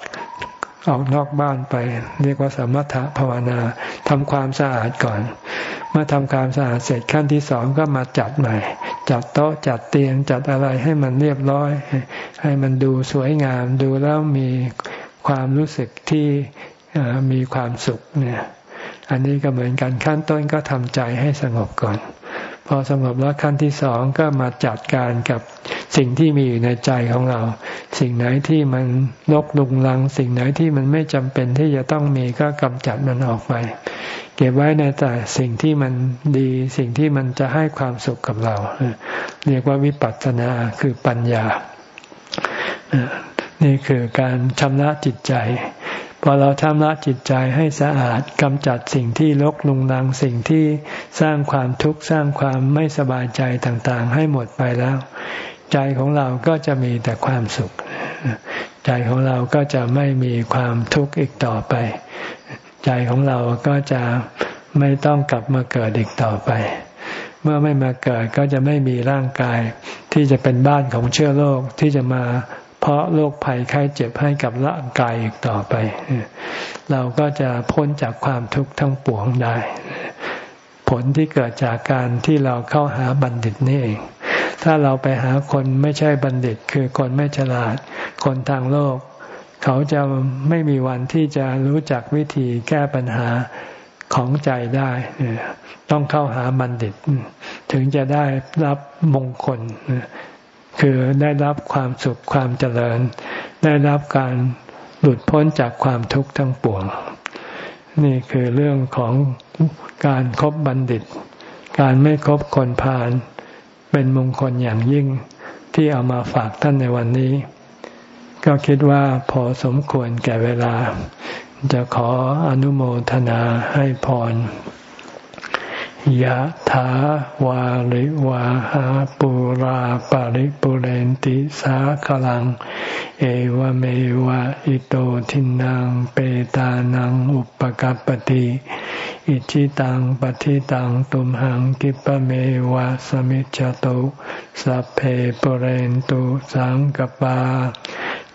ออกนอกบ้านไป เรียกว่าสมถภาวนาทำความสะอาดก่อน เมื่อทำความสะอาดเสร็จขั้นที่สองก็มาจัดใหม่ จัดโต๊ะจัดเตียงจัดอะไรให้มันเรียบร้อย ให้มันดูสวยงามดูแล้วมีความรู้สึกที่มีความสุขเนี่ย อันนี้ก็เหมือนกันขั้นต้นก็ทำใจให้สงบก่อน พอสงบแล้วขั้นที่สองก็มาจัดการกับสิ่งที่มีอยู่ในใจของเรา สิ่งไหนที่มันลกลุงลัง สิ่งไหนที่มันไม่จำเป็นที่จะต้องมีก็กำจัดมันออกไป เก็บไว้ในแต่สิ่งที่มันดี สิ่งที่มันจะให้ความสุขกับเรา เรียกว่าวิปัสสนาคือปัญญานี่คือการชำระจิตใจ พอเราชำระจิตใจให้สะอาดกำจัดสิ่งที่ลกลุงลังสิ่งที่สร้างความทุกข์สร้างความไม่สบายใจต่างๆ ให้หมดไปแล้ว ใจของเราก็จะมีแต่ความสุข ใจของเราก็จะไม่มีความทุกข์อีกต่อไป ใจของเราก็จะไม่ต้องกลับมาเกิดอีกต่อไป เมื่อไม่มาเกิดก็จะไม่มีร่างกายที่จะเป็นบ้านของเชื้อโรคที่จะมา เพราะโรคภัยไข้เจ็บให้กับร่างกายอีกต่อไป เราก็จะพ้นจากความทุกข์ทั้งปวงได้ ผลที่เกิดจากการที่เราเข้าหาบัณฑิตนี่เองถ้าเราไปหาคนไม่ใช่บัณฑิต คือคนไม่ฉลาด คนทางโลก เขาจะไม่มีวันที่จะรู้จักวิธีแก้ปัญหาของใจได้ ต้องเข้าหาบัณฑิต ถึงจะได้รับมงคล คือได้รับความสุขความเจริญ ได้รับการหลุดพ้นจากความทุกข์ทั้งปวง นี่คือเรื่องของการครบบัณฑิต การไม่คบคนพาลเป็นมงคลอย่างยิ่งที่เอามาฝากท่านในวันนี้ ก็คิดว่าพอสมควรแก่เวลา จะขออนุโมทนาให้พร ยะถาวาริวาหาปุราปาริปุเรนติสาขลัง เอวเมวะอิโตทินังเปตานังอุปกัปติอิชิตังปฏิตังตุมหังกิปเมวะสมิจจตุสัพเพปุเรนตุสังกปา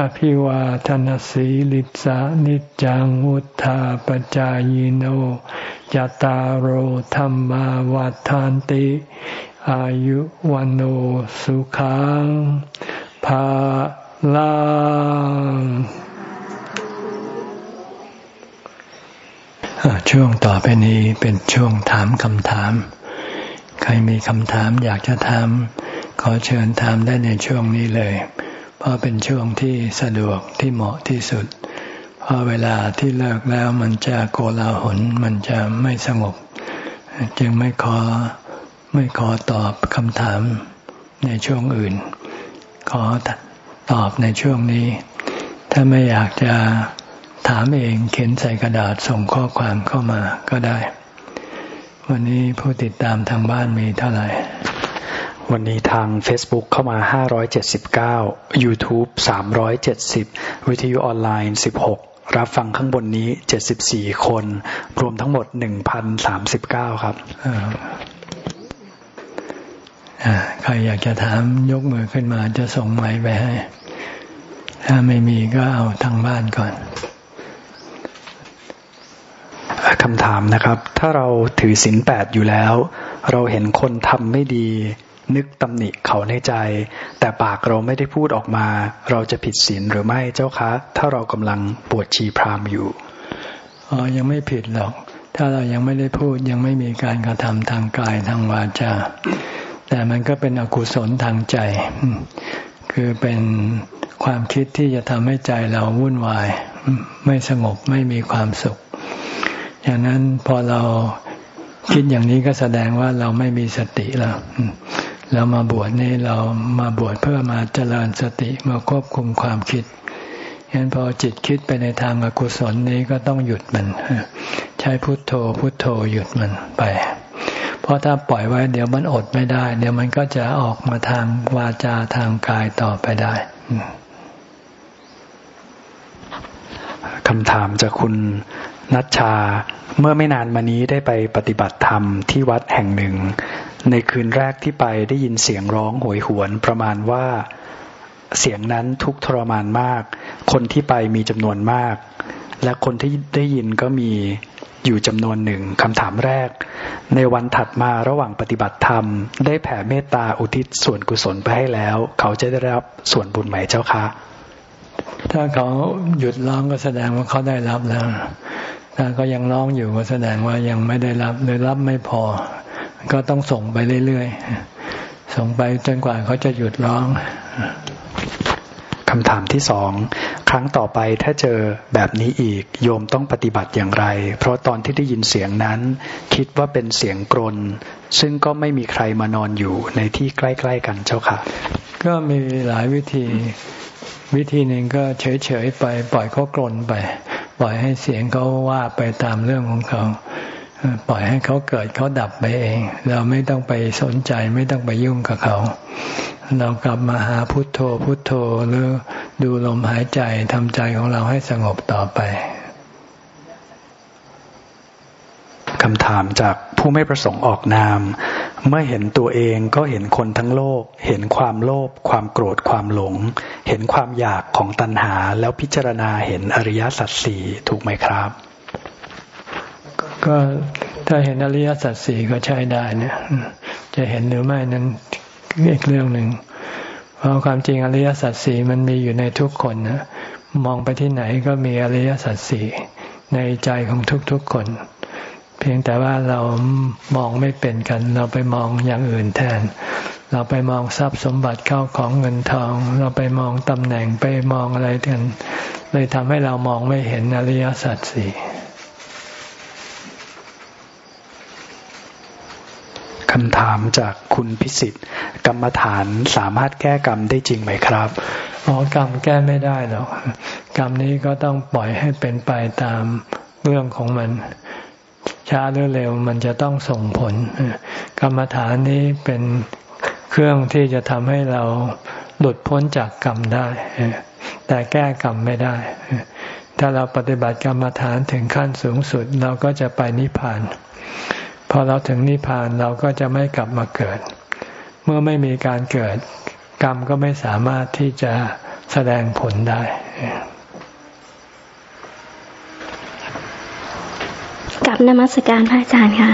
อภิวาทนสีลิสานิจังวุธาปจายโนจตารโหธรรมาวาทานติ อายุวันโอสุขังภาลังช่วงต่อไปนี้เป็นช่วงถามคำถาม ใครมีคำถามอยากจะถาม ขอเชิญถามได้ในช่วงนี้เลย เพราะเป็นช่วงที่สะดวกที่เหมาะที่สุดพอเวลาที่เลิกแล้วมันจะโกลาหลมันจะไม่สงบ จึงไม่ขอไม่ขอตอบคำถามในช่วงอื่น ขอตอบในช่วงนี้ ถ้าไม่อยากจะถามเองเขียนใส่กระดาษส่งข้อความเข้ามาก็ได้ วันนี้ผู้ติดตามทางบ้านมีเท่าไหร่ วันนี้ทาง Facebook เข้ามา 579 YouTube 370 วิทยุออนไลน์ 16 รับฟังข้างบนนี้เจ็ดสิบสี่คน รวมทั้งหมดหนึ่งพันสามสิบเก้าครับใครอยากจะถามยกมือขึ้นมาจะส่งไม้ไปให้ ถ้าไม่มีก็เอาทางบ้านก่อนคำถามนะครับ ถ้าเราถือศีลแปดอยู่แล้ว เราเห็นคนทำไม่ดี นึกตำหนิเขาในใจ แต่ปากเราไม่ได้พูดออกมา เราจะผิดศีลหรือไม่เจ้าคะ ถ้าเรากำลังปวดชีพรามอยู่อ๋อยังไม่ผิดหรอก ถ้าเรายังไม่ได้พูดยังไม่มีการกระทำทางกายทางวาจาแต่มันก็เป็นอกุศลทางใจ คือเป็นความคิดที่จะทำให้ใจเราวุ่นวาย ไม่สงบไม่มีความสุข อย่างนั้นพอเราคิดอย่างนี้ก็แสดงว่าเราไม่มีสติแล้ว เรามาบวชนี่เรามาบวชเพื่อมาเจริญสติมาควบคุมความคิดฉะนั้นพอจิตคิดไปในทางอกุศลนี้ก็ต้องหยุดมัน ใช้พุทโธพุทโธหยุดมันไป เพราะถ้าปล่อยไว้เดี๋ยวมันอดไม่ได้ เดี๋ยวมันก็จะออกมาทางวาจาทางกายต่อไปได้คำถามจากคุณนัชชา เมื่อไม่นานมานี้ได้ไปปฏิบัติธรรมที่วัดแห่งหนึ่ง ในคืนแรกที่ไปได้ยินเสียงร้องโหยหวนประมาณว่าเสียงนั้นทุกทรมานมาก คนที่ไปมีจำนวนมาก และคนที่ได้ยินก็มีอยู่จำนวนหนึ่งคำถามแรก ในวันถัดมาระหว่างปฏิบัติธรรม ได้แผ่เมตตาอุทิศส่วนกุศลไปให้แล้ว เขาจะได้รับส่วนบุญไหมเจ้าคะ ถ้าเขาหยุดร้องก็แสดงว่าเขาได้รับแล้ว ถ้าเขายังร้องอยู่ก็แสดงว่ายังไม่ได้รับหรือรับไม่พอ ก็ต้องส่งไปเรื่อยๆ ส่งไปจนกว่าเขาจะหยุดร้องคำถามที่สอง ครั้งต่อไปถ้าเจอแบบนี้อีก โยมต้องปฏิบัติอย่างไร เพราะตอนที่ได้ยินเสียงนั้น คิดว่าเป็นเสียงกรน ซึ่งก็ไม่มีใครมานอนอยู่ในที่ใกล้ ๆ กันเจ้าค่ะ ก็มีหลายวิธี วิธีหนึ่งก็เฉย ๆ ไป ปล่อยเขากรนไป ปล่อยให้เสียงเขาว่าไปตามเรื่องของเขา ปล่อยให้เขาเกิดเขาดับไปเอง เราไม่ต้องไปสนใจไม่ต้องไปยุ่งกับเขา เรากลับมาหาพุทโธพุทโธหรือดูลมหายใจทำใจของเราให้สงบต่อไปคำถามจากผู้ไม่ประสงค์ออกนาม เมื่อเห็นตัวเองก็เห็นคนทั้งโลก เห็นความโลภความโกรธความหลง เห็นความอยากของตัณหาแล้วพิจารณาเห็นอริยสัจสี่ถูกไหมครับ ก็ถ้าเห็นอริยสัจสี่ก็ใช้ได้เนี่ย จะเห็นหรือไม่นั้นอีกเรื่องหนึ่งเพราะความจริงอริยสัจสี่มันมีอยู่ในทุกคนนะมองไปที่ไหนก็มีอริยสัจสี่ในใจของทุกๆคน เพียงแต่ว่าเรามองไม่เป็นกัน เราไปมองอย่างอื่นแทน เราไปมองทรัพย์สมบัติเข้าของเงินทอง เราไปมองตำแหน่งไปมองอะไรกันเลยทำให้เรามองไม่เห็นอริยสัจสี่ คำถามจากคุณพิสิทธิ์ กรรมฐานสามารถแก้กรรมได้จริงไหมครับอ๋อกรรมแก้ไม่ได้หรอกกรรมนี้ก็ต้องปล่อยให้เป็นไปตามเรื่องของมันช้าหรือเร็วมันจะต้องส่งผล กรรมฐานนี้เป็นเครื่องที่จะทำให้เราหลุดพ้นจากกรรมได้ แต่แก้กรรมไม่ได้ ถ้าเราปฏิบัติกรรมฐานถึงขั้นสูงสุด เราก็จะไปนิพพาน อเราถึงนิพพานเราก็จะไม่กลับมาเกิด เมื่อไม่มีการเกิด กรรมก็ไม่สามารถที่จะแสดงผลได้กับนมัสการพระอาจารย์ค่ะ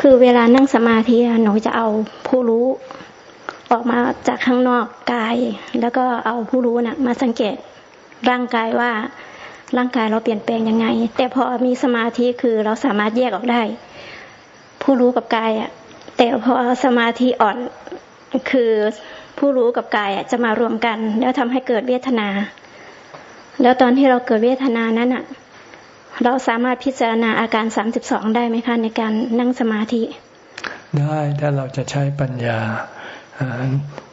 คือเวลานั่งสมาธิหนูจะเอาผู้รู้ออกมาจากข้างนอกกาย แล้วก็เอาผู้รู้นะ่ะมาสังเกตร่างกายว่า ร่างกายเราเปลี่ยนแปลงยังไง แต่พอมีสมาธิคือเราสามารถแยกออกได้ ผู้รู้กับกายอะ แต่พอสมาธิอ่อนคือผู้รู้กับกายอะจะมารวมกัน แล้วทำให้เกิดเวทนา แล้วตอนที่เราเกิดเวทนานั้นอะ เราสามารถพิจารณาอาการสามสิบสองได้ไหมคะในการนั่งสมาธิ ได้ถ้าเราจะใช้ปัญญา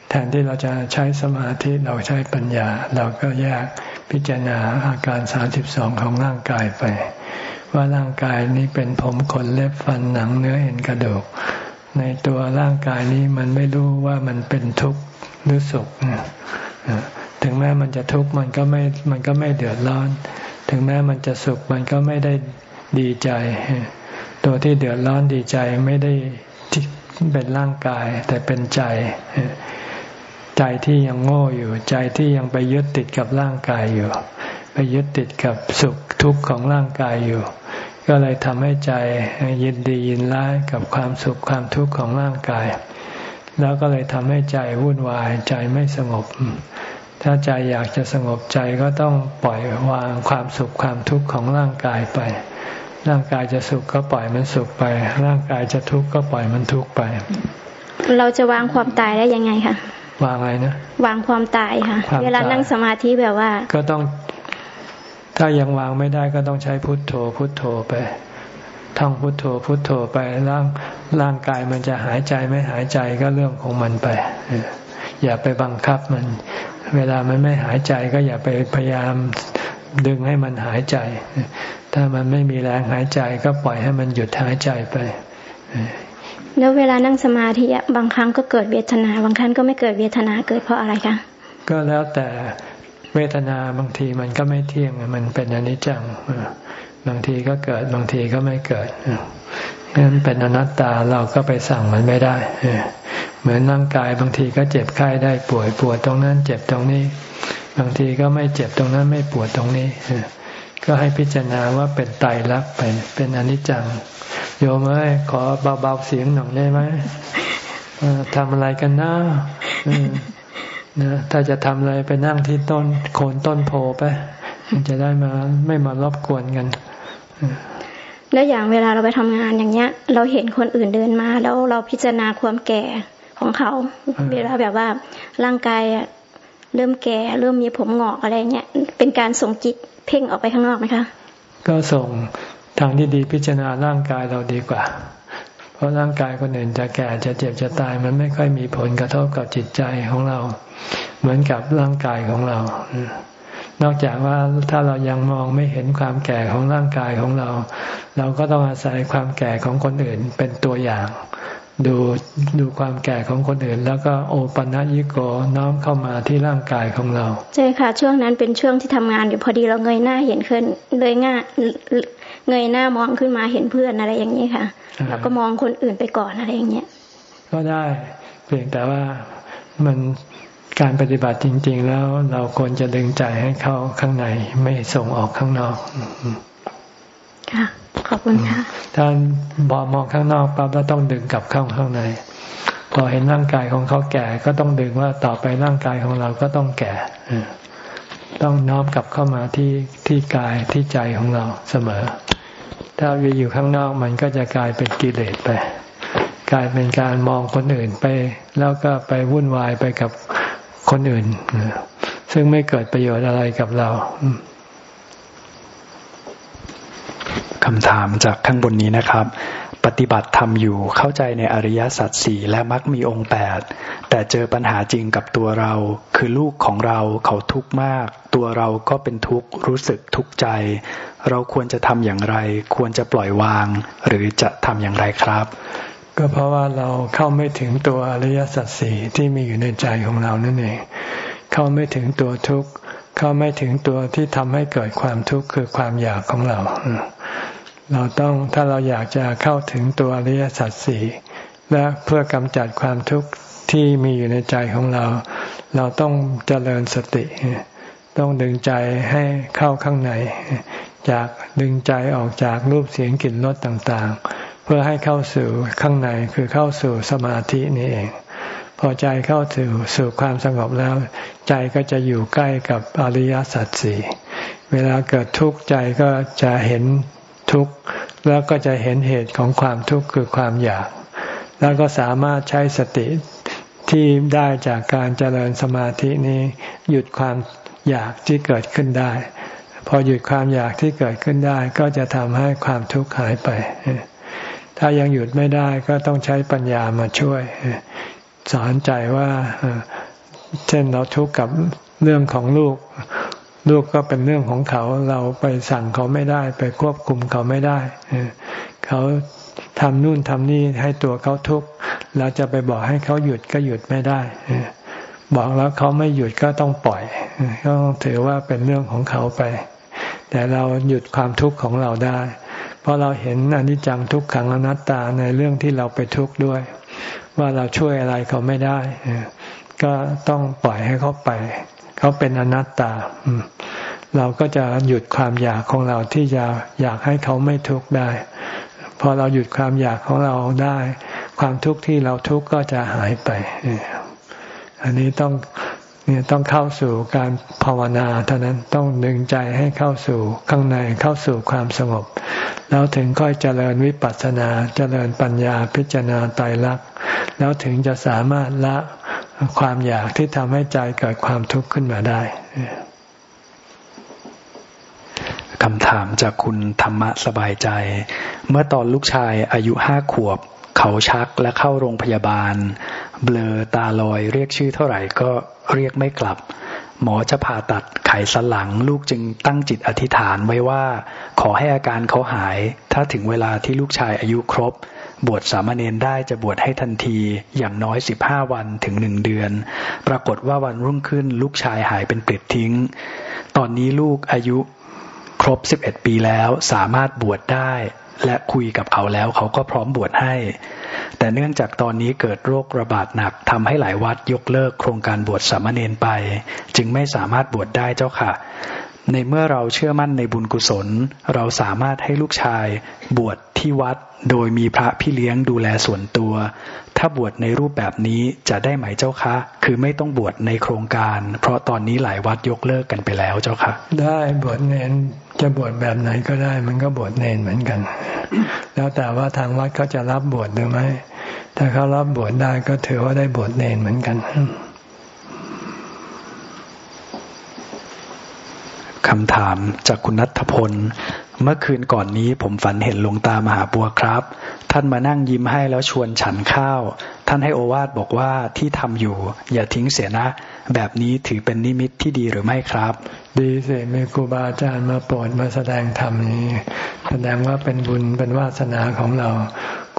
แทนที่เราจะใช้สมาธิเราใช้ปัญญา เราก็แยก พิจารณาอาการสามสิบสองของร่างกายไป ว่าร่างกายนี้เป็นผมขนเล็บฟันหนังเนื้อเอ็นกระดูก ในตัวร่างกายนี้มันไม่รู้ว่ามันเป็นทุกข์หรือสุขถึงแม้มันจะทุกข์มันก็ไม่มันก็ไม่เดือดร้อน ถึงแม้มันจะสุขมันก็ไม่ได้ดีใจ ตัวที่เดือดร้อนดีใจไม่ได้เป็นร่างกายแต่เป็นใจ ใจที่ยังโง่อยู่ ใจที่ยังไปยึดติดกับร่างกายอยู่ ไปยึดติดกับสุขทุกข์ของร่างกายอยู่ ก็เลยทำให้ใจยินดียินร้ายกับความสุขความทุกข์ของร่างกาย แล้วก็เลยทำให้ใจวุ่นวายใจไม่สงบ ถ้าใจอยากจะสงบใจก็ต้องปล่อยวางความสุขความทุกข์ของร่างกายไป ร่างกายจะสุขก็ปล่อยมันสุขไป ร่างกายจะทุกข์ก็ปล่อยมันทุกข์ไป เราจะวางความตายได้ยังไงคะ วางอะไรนะวางความตายค่ะ เวลานั่งสมาธิแบบว่า ก็ต้องถ้ายังวางไม่ได้ก็ต้องใช้พุทโธ พุทโธไปท่องพุทโธ พุทโธไปร่างร่างกายมันจะหายใจไม่หายใจก็เรื่องของมันไปอย่าไปบังคับมัน เวลามันไม่หายใจก็อย่าไปพยายามดึงให้มันหายใจ ถ้ามันไม่มีแรงหายใจก็ปล่อยให้มันหยุดหายใจไป แล้วเวลานั่งสมาธิบางครั้งก็เกิดเวทนา บางครั้งก็ไม่เกิดเวทนาเกิดเพราะอะไรคะก็แล้วแต่เวทนาบางทีมันก็ไม่เที่ยงมันเป็นอนิจจังบางทีก็เกิดบางทีก็ไม่เกิดนั้นเป็นอนัตตาเราก็ไปสั่งมันไม่ได้เหมือนร่างกายบางทีก็เจ็บไข้ได้ป่วยปวดตรงนั้น เจ็บตรงนี้ บางทีก็ไม่เจ็บตรงนั้นไม่ปวดตรงนี้ก็ให้พิจารณาว่าเป็นไตรลักษณ์ไปเป็นอนิจจัง โยมเอ้ยขอเบาๆเสียงหน่อยได้ไหมทำอะไรกันนะนะถ้าจะทำอะไรไปนั่งที่ต้นโคนต้นโพไป จะได้มาไม่มารบกวนกันแล้วอย่างเวลาเราไปทำงานอย่างเงี้ย เราเห็นคนอื่นเดินมา แล้วเราพิจารณาความแก่ของเขาเวลาแบบว่าร่างกายเริ่มแก่ เริ่มมีผมหงอกอะไรเงี้ยเป็นการส่งจิตเพ่งออกไปข้างนอกไหมคะ ก็ส่ง ทางที่ดีพิจารณาร่างกายเราดีกว่า เพราะร่างกายคนอื่นจะแก่จะเจ็บจะตาย มันไม่ค่อยมีผลกระทบกับจิตใจของเรา เหมือนกับร่างกายของเรา นอกจากว่าถ้าเรายังมองไม่เห็นความแก่ของร่างกายของเรา เราก็ต้องอาศัยความแก่ของคนอื่นเป็นตัวอย่าง ดูดูความแก่ของคนอื่น แล้วก็โอปัญญิโกน้อมเข้ามาที่ร่างกายของเรา ใช่ค่ะ ช่วงนั้นเป็นช่วงที่ทำงานอยู่พอดีเราเงยหน้าเห็นขึ้นเลยง่าเงยหน้ามองขึ้นมาเห็นเพื่อนอะไรอย่างนี้ค่ะ แล้วก็มองคนอื่นไปก่อนอะไรอย่างเงี้ยก็ได้เพียงแต่ว่ามันการปฏิบัติจริง ๆ แล้วเราควรจะดึงใจให้เข้าข้างในไม่ส่งออกข้างนอก ค่ะ ขอบคุณค่ะท่านบอมองข้างนอกปั๊บแล้วต้องดึงกลับเข้าข้างใน พอเห็นร่างกายของเขาแก่ก็ต้องดึงว่าต่อไปร่างกายของเราก็ต้องแก่ต้องน้อมกลับเข้ามาที่ที่กายที่ใจของเราเสมอ ถ้าไปอยู่ข้างนอกมันก็จะกลายเป็นกิเลสไป กลายเป็นการมองคนอื่นไป แล้วก็ไปวุ่นวายไปกับคนอื่นซึ่งไม่เกิดประโยชน์อะไรกับเรา คำถามจากข้างบนนี้นะครับ ปฏิบัติธรรมอยู่เข้าใจในอริยสัจสี่และมักมีองค์แปดแต่เจอปัญหาจริงกับตัวเรา คือลูกของเราเขาทุกข์มาก ตัวเราก็เป็นทุกข์รู้สึกทุกข์ใจ เราควรจะทำอย่างไร ควรจะปล่อยวาง หรือจะทำอย่างไรครับ ก็เพราะว่าเราเข้าไม่ถึงตัวอริยสัจสี่ที่มีอยู่ในใจของเรานั่นเองเข้าไม่ถึงตัวทุกข์ เข้าไม่ถึงตัวที่ทำให้เกิดความทุกข์คือความอยากของเรา เราต้องถ้าเราอยากจะเข้าถึงตัวอริยสัจสี่และเพื่อกำจัดความทุกข์ที่มีอยู่ในใจของเรา เราต้องเจริญสติ ต้องดึงใจให้เข้าข้างในจากดึงใจออกจากรูปเสียงกลิ่นรสต่างๆ เพื่อให้เข้าสู่ข้างในคือเข้าสู่สมาธินี่เอง พอใจเข้าถึงสู่ความสงบแล้ว ใจก็จะอยู่ใกล้กับอริยสัจสี่เวลาเกิดทุกข์ใจก็จะเห็นทุกข์แล้วก็จะเห็นเหตุของความทุกข์คือความอยาก แล้วก็สามารถใช้สติที่ได้จากการเจริญสมาธินี้หยุดความอยากที่เกิดขึ้นได้ พอหยุดความอยากที่เกิดขึ้นได้ ก็จะทำให้ความทุกข์หายไป ถ้ายังหยุดไม่ได้ก็ต้องใช้ปัญญามาช่วย สอนใจว่าเช่นเราทุกข์กับเรื่องของลูก ลูกก็เป็นเรื่องของเขาเราไปสั่งเขาไม่ได้ ไปควบคุมเขาไม่ได้เขาทำนู่นทำนี่ให้ตัวเขาทุกข์เราจะไปบอกให้เขาหยุดก็หยุดไม่ได้บอกแล้วเขาไม่หยุดก็ต้องปล่อยก็ถือว่าเป็นเรื่องของเขาไป แต่เราหยุดความทุกข์ของเราได้ เพราะเราเห็นอนิจจังทุกขังอนัตตาในเรื่องที่เราไปทุกข์ด้วย ว่าเราช่วยอะไรเขาไม่ได้ ก็ต้องปล่อยให้เขาไป เขาเป็นอนัตตา เราก็จะหยุดความอยากของเราที่จะอยากให้เขาไม่ทุกข์ได้ พอเราหยุดความอยากของเราได้ ความทุกข์ที่เราทุกข์ก็จะหายไป อันนี้ต้อง เนี่ยต้องเข้าสู่การภาวนาเท่านั้นต้องดึงใจให้เข้าสู่ข้างในเข้าสู่ความสงบ แล้วถึงค่อยเจริญวิปัสสนาเจริญปัญญาพิจารณาไตรลักษณ์แล้วถึงจะสามารถละความอยากที่ทำให้ใจเกิดความทุกข์ขึ้นมาได้คำถามจากคุณธรรมะสบายใจ เมื่อตอนลูกชายอายุห้าขวบ เขาชักและเข้าโรงพยาบาล เบลอตาลอย เรียกชื่อเท่าไหร่ก็เรียกไม่กลับ หมอจะผ่าตัดไขสันหลัง ลูกจึงตั้งจิตอธิษฐานไว้ว่า ขอให้อาการเขาหาย ถ้าถึงเวลาที่ลูกชายอายุครบ บวชสามเณรได้จะบวชให้ทันทีอย่างน้อยสิบห้าวันถึงหนึ่งเดือน ปรากฏว่าวันรุ่งขึ้น ลูกชายหายเป็นปลิดทิ้ง ตอนนี้ลูกอายุครบสิบเอ็ดปีแล้วสามารถบวชได้ และคุยกับเขาแล้วเขาก็พร้อมบวชให้ แต่เนื่องจากตอนนี้เกิดโรคระบาดหนักทำให้หลายวัดยกเลิกโครงการบวชสามเณรไป จึงไม่สามารถบวชได้เจ้าค่ะ ในเมื่อเราเชื่อมั่นในบุญกุศล เราสามารถให้ลูกชายบวชที่วัดโดยมีพระพี่เลี้ยงดูแลส่วนตัว ถ้าบวชในรูปแบบนี้จะได้ไหมเจ้าคะ คือไม่ต้องบวชในโครงการ เพราะตอนนี้หลายวัดยกเลิกกันไปแล้วเจ้าค่ะได้บวชเนนจะบวชแบบไหนก็ได้ มันก็บวชเนนเหมือนกัน แล้วแต่ว่าทางวัดเขาจะรับบวชหรือไม่ถ้าเขารับบวชได้ก็ถือว่าได้บวชเนนเหมือนกัน คำถามจากคุณนัทพล เมื่อคืนก่อนนี้ผมฝันเห็นหลวงตามหาบัวครับ ท่านมานั่งยิ้มให้แล้วชวนฉันข้าว ท่านให้โอวาทบอกว่าที่ทำอยู่ อย่าทิ้งเสียนะ แบบนี้ถือเป็นนิมิตที่ดีหรือไม่ครับ ดีสิมีครูบาอาจารย์มาโปรดมาแสดงธรรมนี้ แสดงว่าเป็นบุญเป็นวาสนาของเรา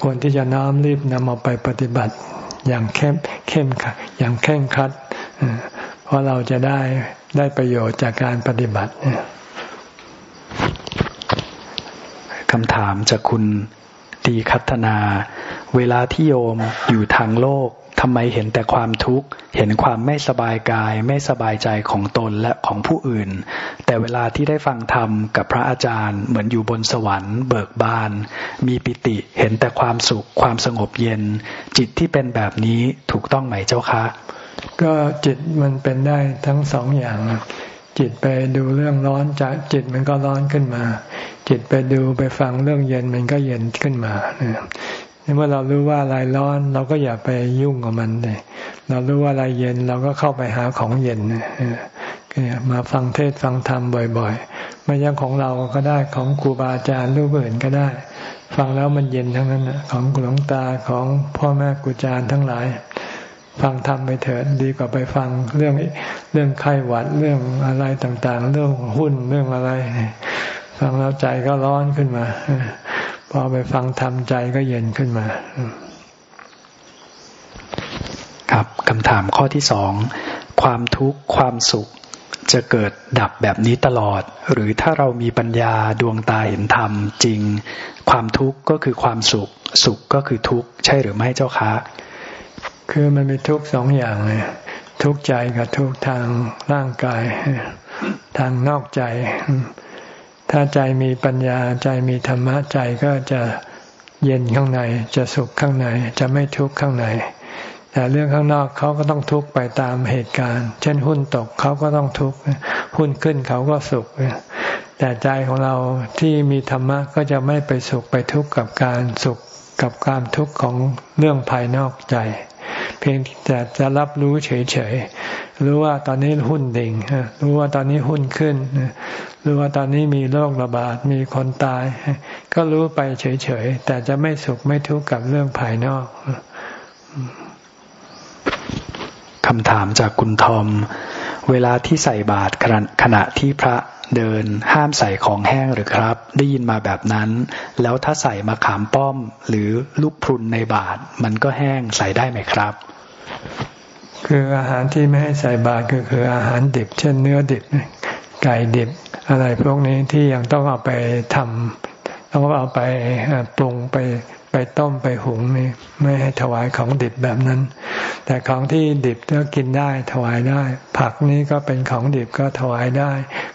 ควรที่จะน้อมรีบนำเอาไปปฏิบัติอย่างเข้มเข้มค่ะอย่างแข่งคัด ราะเราจะได้ได้ประโยชน์จากการปฏิบัติคำถามจากคุณตีคัตนา เวลาที่โยมอยู่ทางโลกทำไมเห็นแต่ความทุกข์ เห็นความไม่สบายกาย ไม่สบายใจของตนและของผู้อื่น แต่เวลาที่ได้ฟังธรรมกับพระอาจารย์ เหมือนอยู่บนสวรรค์ เบิกบาน มีปิติ เห็นแต่ความสุข ความสงบเย็น จิตที่เป็นแบบนี้ถูกต้องไหมเจ้าคะ ก็จิตมันเป็นได้ทั้งสองอย่าง จิตไปดูเรื่องร้อนจจิตมันก็ร้อนขึ้นมา จิตไปดูไปฟังเรื่องเย็นมันก็เย็นขึ้นมาเมื่อเรารู้ว่าอะไรร้อน เราก็อย่าไปยุ่งกับมันเลยเรารู้ว่าอะไรเย็นเราก็เข้าไปหาของเย็นมาฟังเทศฟังธรรมบ่อยๆไม่ยังของเราก็ได้ของครูบาอาจารย์รูปอื่นก็ได้ ฟังแล้วมันเย็นทั้งนั้นของหลวงตาของพ่อแม่ครูอาจารย์ทั้งหลาย ฟังธรรมไปเถิดดีกว่าไปฟังเรื่องเรื่องไข้หวัดเรื่องอะไรต่างๆ เรื่องหุ้นเรื่องอะไร ฟังแล้วใจก็ร้อนขึ้นมาพอไปฟังทำใจก็เย็นขึ้นมาครับคำถามข้อที่สองความทุกข์ความสุขจะเกิดดับแบบนี้ตลอด หรือถ้าเรามีปัญญาดวงตาเห็นธรรมจริง ความทุกข์ก็คือความสุข สุขก็คือทุกข์ใช่หรือไม่เจ้าคะ คือมันมีทุกสองอย่างเลยทุกใจกับทุกทางร่างกาย ทางนอกใจ ถ้าใจมีปัญญาใจมีธรรมะใจก็จะเย็นข้างใน จะสุขข้างใน จะไม่ทุกข์ข้างใน แต่เรื่องข้างนอกเขาก็ต้องทุกข์ไปตามเหตุการณ์ เช่นหุ้นตกเขาก็ต้องทุกข์หุ้นขึ้นเขาก็สุขแต่ใจของเราที่มีธรรมะก็จะไม่ไปสุขไปทุกข์กับการสุข กับการทุกข์ของเรื่องภายนอกใจ เพียงแต่จะรับรู้เฉยๆรู้ว่าตอนนี้หุ้นดิ่งรู้ว่าตอนนี้หุ้นขึ้นรู้ว่าตอนนี้มีโรคระบาดมีคนตาย ก็รู้ไปเฉยๆแต่จะไม่สุขไม่ทุกข์กับเรื่องภายนอกคำถามจากคุณทอม เวลาที่ใส่บาตรขณะที่พระเดินห้ามใส่ของแห้งหรือครับ ได้ยินมาแบบนั้น แล้วถ้าใส่มะขามป้อมหรือลูกพรุนในบาตรมันก็แห้งใส่ได้ไหมครับ คืออาหารที่ไม่ให้ใส่บาตรก็คืออาหารดิบ เช่นเนื้อดิบ ไก่ดิบ อะไรพวกนี้ที่ยังต้องเอาไปทำต้องเอาไปปรุงไป ไปต้มไปหุงนี่ไม่ให้ถวายของดิบแบบนั้น แต่ของที่ดิบก็กินได้ถวายได้ ผักนี้ก็เป็นของดิบก็ถวายได้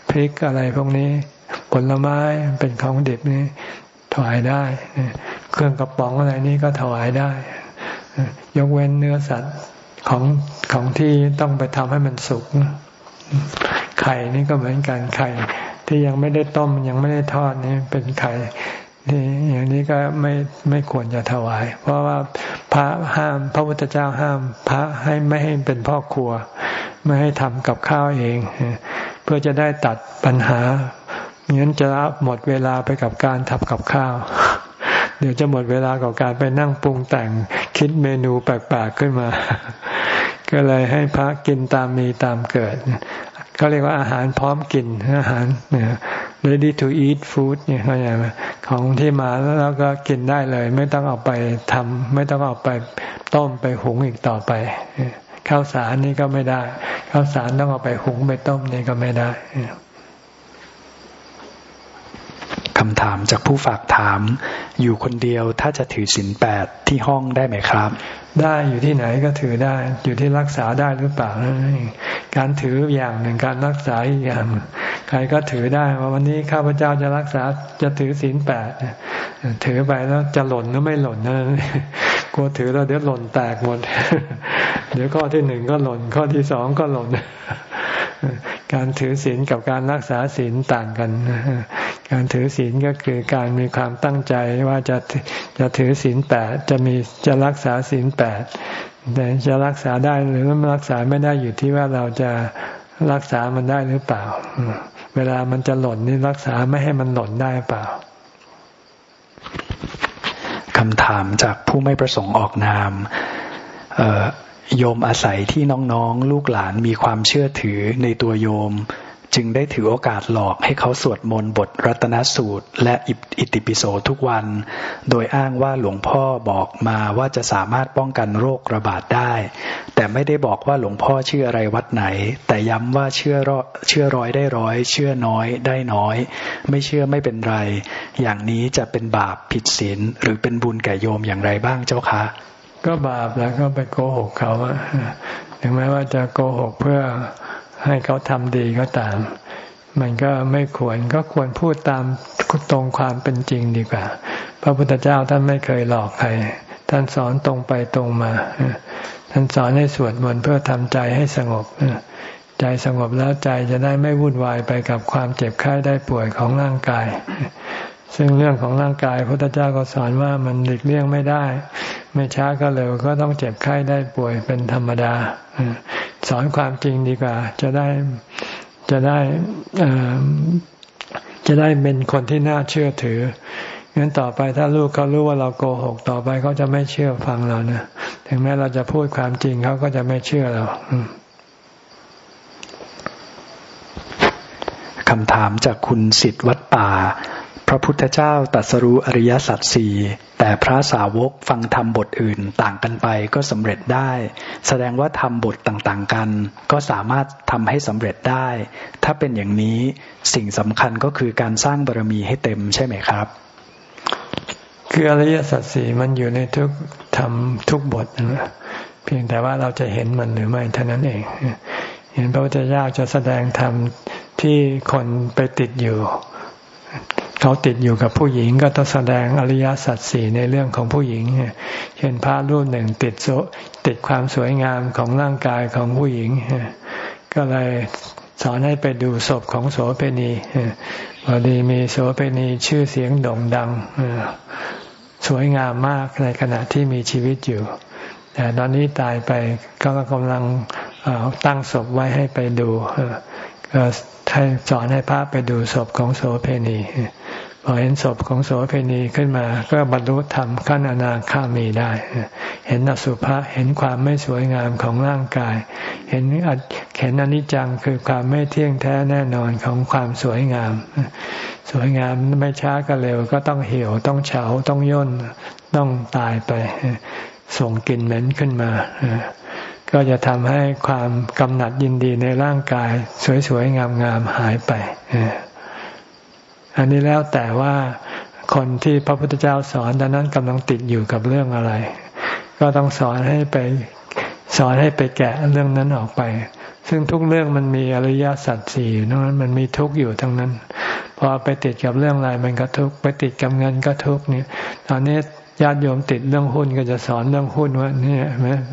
พริกอะไรพวกนี้ ผลไม้เป็นของดิบนี่ถวายได้ เครื่องกระป๋องอะไรนี้ก็ถวายได้ ยกเว้นเนื้อสัตว์ของของที่ต้องไปทำให้มันสุกไข่นี่ก็เหมือนกันไข่ที่ยังไม่ได้ต้มยังไม่ได้ทอดนี่เป็นไข่ นี่อย่างนี้ก็ไม่ไม่ควรจะถวาย เพราะว่าพระห้าม พระพุทธเจ้าห้าม พระให้ไม่ให้เป็นพ่อครัว ไม่ให้ทำกับข้าวเอง เพื่อจะได้ตัดปัญหางั้นจะหมดเวลาไปกับการทำกับข้าว เดี๋ยวจะหมดเวลากับการไปนั่งปรุงแต่งคิดเมนูแปลกๆขึ้นมา ก็เลยให้พระกินตามมีตามเกิดเขาเรียกว่าอาหารพร้อมกินอาหารเนี่ย ready to eat food เนี่ยเข้าใจไหมของที่มาแล้วก็กินได้เลย ไม่ต้องเอาไปทำไม่ต้องเอาไปต้มไปหุงอีกต่อไปข้าวสารนี่ก็ไม่ได้ข้าวสารต้องเอาไปหุงไปต้มนี่ก็ไม่ได้คำถามจากผู้ฝากถาม อยู่คนเดียวถ้าจะถือศีลแปดที่ห้องได้ไหมครับ ได้อยู่ที่ไหนก็ถือได้ อยู่ที่รักษาได้หรือเปล่าการถืออย่างหนึ่งการรักษาอีกอย่าง ใครก็ถือได้ว่าวันนี้ข้าพเจ้าจะรักษาจะถือศีลแปดถือไปแล้วจะหล่นหรือไม่หล่นนะกลัวถือแล้วเดี๋ยวหล่นแตกหมด เดี๋ยวข้อที่หนึ่งก็หล่น ข้อที่สองก็หล่น การถือศีลกับการรักษาศีลต่างกัน การถือศีลก็คือการมีความตั้งใจว่าจะจะถือศีลแปดจะมีจะรักษาศีลแปดแต่จะรักษาได้หรือไม่รักษาไม่ได้อยู่ที่ว่าเราจะรักษามันได้หรือเปล่า เวลามันจะหล่นนี่รักษาไม่ให้มันหล่นได้เปล่าคำถามจากผู้ไม่ประสงค์ออกนาม โยมอาศัยที่น้องๆ ลูกหลานมีความเชื่อถือในตัวโยม จึงได้ถือโอกาสหลอกให้เขาสวดมนต์บทรัตนสูตร และอิติปิโสทุกวัน โดยอ้างว่าหลวงพ่อบอกมาว่าจะสามารถป้องกันโรคระบาดได้ แต่ไม่ได้บอกว่าหลวงพ่อเชื่ออะไรวัดไหน แต่ย้ำว่าเชื่อรเชื่อร้อยได้ร้อย เชื่อน้อยได้น้อย ไม่เชื่อไม่เป็นไร อย่างนี้จะเป็นบาปผิดศีลหรือเป็นบุญแก่โยมอย่างไรบ้างเจ้าคะ ก็บาปแล้วก็ไปโกหกเขาถึงแม้ว่าจะโกหกเพื่อให้เขาทำดีก็ตาม มันก็ไม่ควรก็ควรพูดตามตรงความเป็นจริงดีกว่า พระพุทธเจ้าท่านไม่เคยหลอกใคร ท่านสอนตรงไปตรงมา ท่านสอนให้สวดมนต์เพื่อทำใจให้สงบใจสงบแล้วใจจะได้ไม่วุ่นวายไปกับความเจ็บไข้ได้ป่วยของร่างกาย ซึ่งเรื่องของร่างกายพระพุทธเจ้าก็สอนว่ามันหลีกเลี่ยงไม่ได้ ไม่ช้าก็เร็วก็ต้องเจ็บไข้ได้ป่วยเป็นธรรมดา สอนความจริงดีกว่า จะได้จะได้จะได้เป็นคนที่น่าเชื่อถืองั้นต่อไปถ้าลูกเขารู้ว่าเราโกหกต่อไปเขาจะไม่เชื่อฟังเรานะถึงแม้เราจะพูดความจริงเขาก็จะไม่เชื่อเราคำถามจากคุณสิทธิ์วัดป่า พระพุทธเจ้าตรัสรู้อริยสัจสี่แต่พระสาวกฟังธรรมบทอื่นต่างกันไปก็สำเร็จได้ แสดงว่าทำบทต่างๆกัน ก็สามารถทำให้สำเร็จได้ ถ้าเป็นอย่างนี้สิ่งสำคัญก็คือการสร้างบารมีให้เต็มใช่ไหมครับ คืออริยสัจสี่มันอยู่ในทุกทำทุกบทนะเพียงแต่ว่าเราจะเห็นมันหรือไม่เท่านั้นเอง เห็นพระพุทธเจ้าจะแสดงธรรมที่คนไปติดอยู่ เขาติดอยู่กับผู้หญิงก็ต้องแสดงอริยสัจสี่ในเรื่องของผู้หญิงเช่นพระรูปหนึ่งติดโซติดความสวยงามของร่างกายของผู้หญิง ก็เลยสอนให้ไปดูศพของโสเภณีพอดีมีโสเภณีชื่อเสียงโด่งดังสวยงามมากในขณะที่มีชีวิตอยู่ แต่ตอนนี้ตายไปก็กำลังตั้งศพไว้ให้ไปดูก็ให้สอนให้พระไปดูศพของโสเพณี พอเห็นศพของโสเพณีขึ้นมา ก็บรรลุธรรมขั้นอนาคามีได้ เห็นอสุภะเห็นความไม่สวยงามของร่างกาย เห็นเห็นอนิจจังคือความไม่เที่ยงแท้แน่นอนของความสวยงาม สวยงามไม่ช้าก็เร็ว ก็ต้องเหี่ยวต้องเฉาต้องย่นต้องตายไป ส่งกลิ่นเหม็นขึ้นมาก็จะทำให้ความกำหนัดยินดีในร่างกาย สวยๆงามๆหายไป อันนี้แล้วแต่ว่าคนที่พระพุทธเจ้าสอนดังนั้นกำลังติดอยู่กับเรื่องอะไร ก็ต้องสอนให้ไปสอนให้ไปแกะเรื่องนั้นออกไป ซึ่งทุกเรื่องมันมีอริยสัจสี่อยู่นั้นมันมีทุกข์อยู่ทั้งนั้น พอไปติดกับเรื่องอะไรมันก็ทุกข์ไปติดกับเงินก็ทุกข์เนี่ย ตอนนี้ญาติโยมติดเรื่องหุ้นก็จะสอนเรื่องหุ้นว่าเนี่ย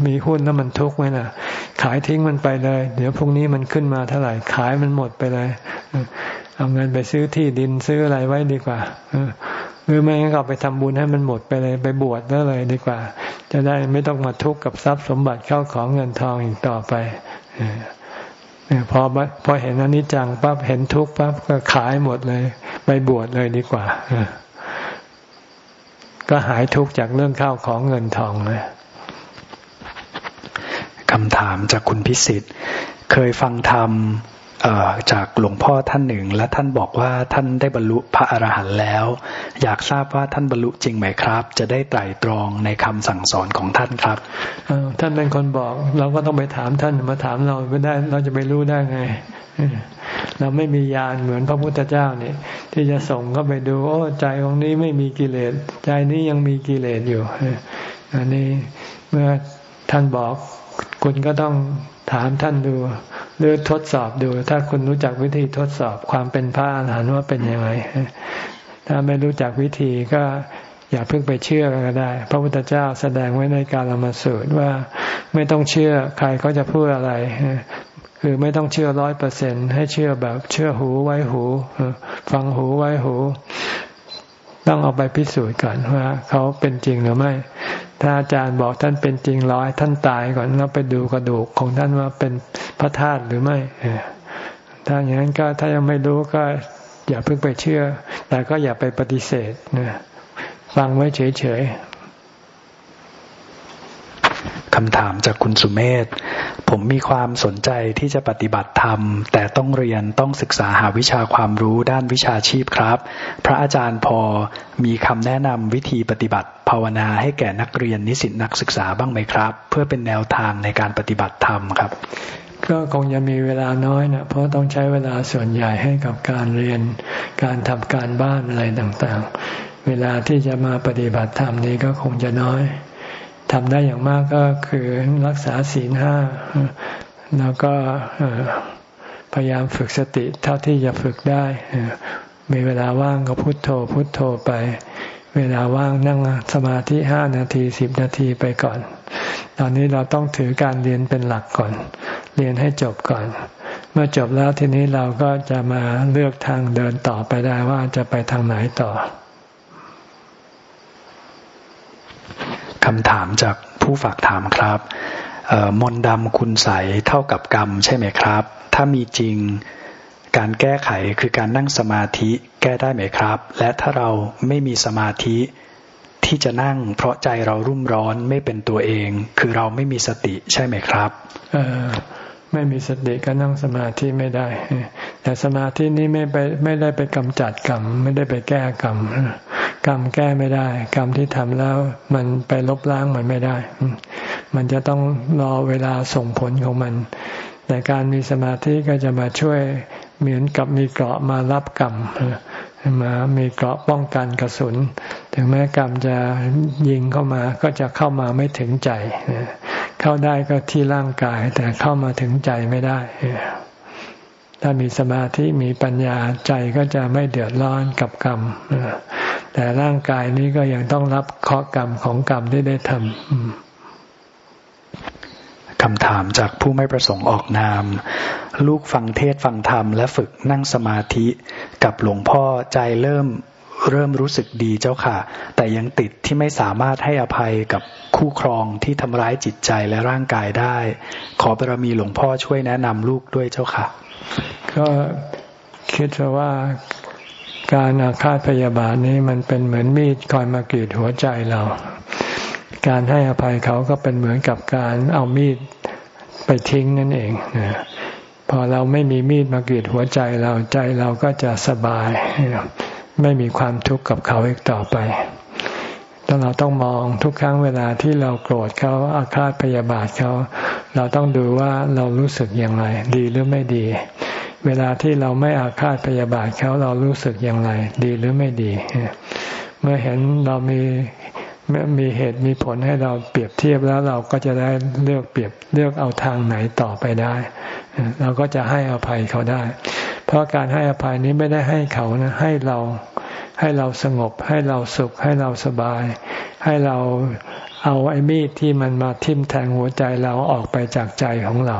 มีหุ้นแล้วมันทุกข์ไหมล่ะ ขายทิ้งมันไปเลย เดี๋ยวพรุ่งนี้มันขึ้นมาเท่าไหร่ขายมันหมดไปเลย เอาเงินไปซื้อที่ดินซื้ออะไรไว้ดีกว่าหรือไม่งั้นก็ไปทำบุญให้มันหมดไปเลยไปบวชแล้วเลยดีกว่า จะได้ไม่ต้องมาทุกข์กับทรัพย์สมบัติเข้าของเงินทองอีกต่อไปพอพอเห็นอนิจจังปั๊บเห็นทุกข์ปั๊บก็ขายหมดเลย ไปบวชเลยดีกว่าก็หายทุกข์จากเรื่องข้าวของเงินทองเลยคำถามจากคุณพิสิทธิ์ เคยฟังธรรม จากหลวงพ่อท่านหนึ่ง และท่านบอกว่าท่านได้บรรลุพระอรหันต์แล้ว อยากทราบว่าท่านบรรลุจริงไหมครับ จะได้ไตรตรองในคำสั่งสอนของท่านครับท่านเป็นคนบอก เราก็ต้องไปถามท่านมาถามเราไม่ได้ เราจะไปรู้ได้ไงเราไม่มียานเหมือนพระพุทธเจ้าเนี่ยที่จะส่งเข้าไปดูโอ้ใจของนี้ไม่มีกิเลส ใจนี้ยังมีกิเลสอยู่อันนี้เมื่อท่านบอกคุณก็ต้องถามท่านดู หรือทดสอบดู ถ้าคุณรู้จักวิธีทดสอบความเป็นพระอรหันต์ว่าเป็นยังไง ถ้าไม่รู้จักวิธีก็อย่าเพิ่งไปเชื่อก็ได้ พระพุทธเจ้าแสดงไว้ในการละมาสูตรว่าไม่ต้องเชื่อใครเขาจะพูดอะไร คือไม่ต้องเชื่อร้อยเปอร์เซ็นให้เชื่อแบบเชื่อหูไว้หู ฟังหูไว้หู ต้องเอาไปพิสูจน์ก่อนว่าเขาเป็นจริงหรือไม่ ถ้าอาจารย์บอกท่านเป็นจริงร้อยท่านตายก่อนแล้วไปดูกระดูกของท่านว่าเป็นพระธาตุหรือไม่ถ้าอย่างนั้นก็ถ้ายังไม่รู้ก็อย่าเพิ่งไปเชื่อ แต่ก็อย่าไปปฏิเสธนะฟังไว้เฉย คำถามจากคุณสุเมธ ผมมีความสนใจที่จะปฏิบัติธรรม แต่ต้องเรียนต้องศึกษาหาวิชาความรู้ด้านวิชาชีพครับ พระอาจารย์พอมีคำแนะนำวิธีปฏิบัติภาวนาให้แก่นักเรียนนิสิตนักศึกษาบ้างไหมครับ เพื่อเป็นแนวทางในการปฏิบัติธรรมครับ ก็คงจะมีเวลาน้อยนะเพราะต้องใช้เวลาส่วนใหญ่ให้กับการเรียน การทำการบ้านอะไรต่างๆ เวลาที่จะมาปฏิบัติธรรมนี้ก็คงจะน้อย ทำได้อย่างมากก็คือรักษาศีลห้าแล้วก็พยายามฝึกสติเท่าที่จะฝึกได้ มีเวลาว่างก็พุโทโธ พุโทโธไป เวลาว่างนั่งสมาธิห้านาทีสิบนาทีไปก่อน ตอนนี้เราต้องถือการเรียนเป็นหลักก่อน เรียนให้จบก่อน เมื่อจบแล้วทีนี้เราก็จะมาเลือกทางเดินต่อไปได้ว่าจะไปทางไหนต่อ คำถามจากผู้ฝากถามครับมนดำคุณใสเท่ากับกรรมใช่ไหมครับ ถ้ามีจริงการแก้ไขคือการนั่งสมาธิแก้ได้ไหมครับ และถ้าเราไม่มีสมาธิที่จะนั่งเพราะใจเรารุ่มร้อนไม่เป็นตัวเอง คือเราไม่มีสติใช่ไหมครับเไม่มีสติก็นั่งสมาธิไม่ได้ แต่สมาธินี้ไม่ไปไม่ได้ไปกำจัดกรรม ไม่ได้ไปแก้กรรม กรรมแก้ไม่ได้ กรรมที่ทำแล้วมันไปลบล้างมันไม่ได้ มันจะต้องรอเวลาส่งผลของมัน แต่การมีสมาธิก็จะมาช่วยเหมือนกับมีเกราะมารับกรรมมามีเกราะป้องกันกระสุน ถึงแม้กรรมจะยิงเข้ามาก็จะเข้ามาไม่ถึงใจ เข้าได้ก็ที่ร่างกาย แต่เข้ามาถึงใจไม่ได้ ถ้ามีสมาธิมีปัญญาใจก็จะไม่เดือดร้อนกับกรรมแต่ร่างกายนี้ก็ยังต้องรับเคราะกรรมของกรรมที่ได้ทำคำถามจากผู้ไม่ประสงค์ออกนาม ลูกฟังเทศฟังธรรมและฝึกนั่งสมาธิ กับหลวงพ่อใจเริ่ม เริ่มรู้สึกดีเจ้าค่ะ แต่ยังติดที่ไม่สามารถให้อภัยกับคู่ครองที่ทำร้ายจิตใจและร่างกายได้ ขอบารมีหลวงพ่อช่วยแนะนำลูกด้วยเจ้าค่ะ ก็คิดว่าการอาฆาตพยาบาทนี้มันเป็นเหมือนมีดคอยมากรีดหัวใจเรา การให้อภัยเขาก็เป็นเหมือนกับการเอามีดไปทิ้งนั่นเองนะพอเราไม่มีมีดมากรีดหัวใจเราใจเราก็จะสบาย ไม่มีความทุกข์กับเขาอีกต่อไปต้องเราต้องมองทุกครั้งเวลาที่เราโกรธเขาอาฆาตพยาบาทเขา เราต้องดูว่าเรารู้สึกอย่างไร ดีหรือไม่ดี เวลาที่เราไม่อาฆาตพยาบาทเขาเรารู้สึกอย่างไร ดีหรือไม่ดี เมื่อเห็นเรามีมีเหตุมีผลให้เราเปรียบเทียบแล้วเราก็จะได้เลือกเปรียบเลือกเอาทางไหนต่อไปได้ เราก็จะให้อภัยเขาได้ เพราะการให้อภัยนี้ไม่ได้ให้เขานะให้เราให้เราสงบให้เราสุขให้เราสบาย ให้เราเอาไอ้มีดที่มันมาทิ่มแทงหัวใจเราออกไปจากใจของเรา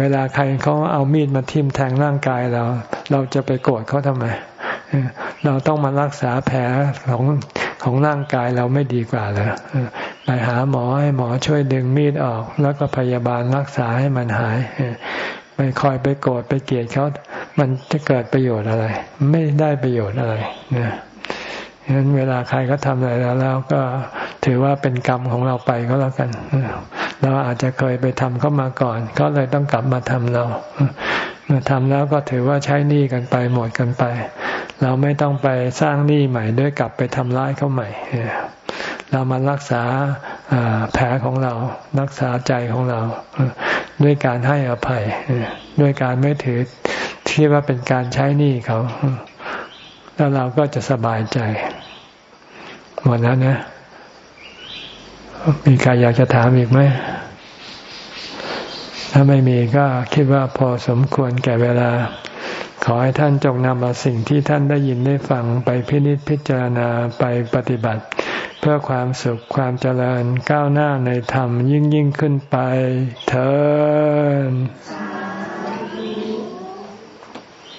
เวลาใครเขาเอามีดมาทิ่มแทงร่างกายเรา เราจะไปโกรธเขาทำไมเราต้องมารักษาแผลของ ของร่างกายเราไม่ดีกว่าเลยไปหาหมอให้หมอช่วยดึงมีดออก แล้วก็พยาบาลรักษาให้มันหายไปคอยไปโกรธไปเกลียดเขา มันจะเกิดประโยชน์อะไร ไม่ได้ประโยชน์อะไรนะฉะนั้นเวลาใครก็ทำอะไรแล้วก็ถือว่าเป็นกรรมของเราไปก็แล้วกัน เราอาจจะเคยไปทำเข้ามาก่อน ก็เลยต้องกลับมาทำเรา ทำแล้วก็ถือว่าใช้หนี้กันไปหมดกันไป เราไม่ต้องไปสร้างหนี้ใหม่ด้วยกลับไปทำร้ายเขาใหม่ เรามารักษาแผลของเรารักษาใจของเรา ด้วยการให้อภัย ด้วยการไม่ถือที่ว่าเป็นการใช้หนี้เขา แล้วเราก็จะสบายใจ หมดแล้วนะ มีใครอยากจะถามอีกไหม ถ้าไม่มีก็คิดว่าพอสมควรแก่เวลา ขอให้ท่านจงนำเอาสิ่งที่ท่านได้ยินได้ฟังไปพินิจพิจารณาไปปฏิบัติ เพื่อความสุขความเจริญก้าวหน้าในธรรมยิ่งยิ่งขึ้นไปเถิด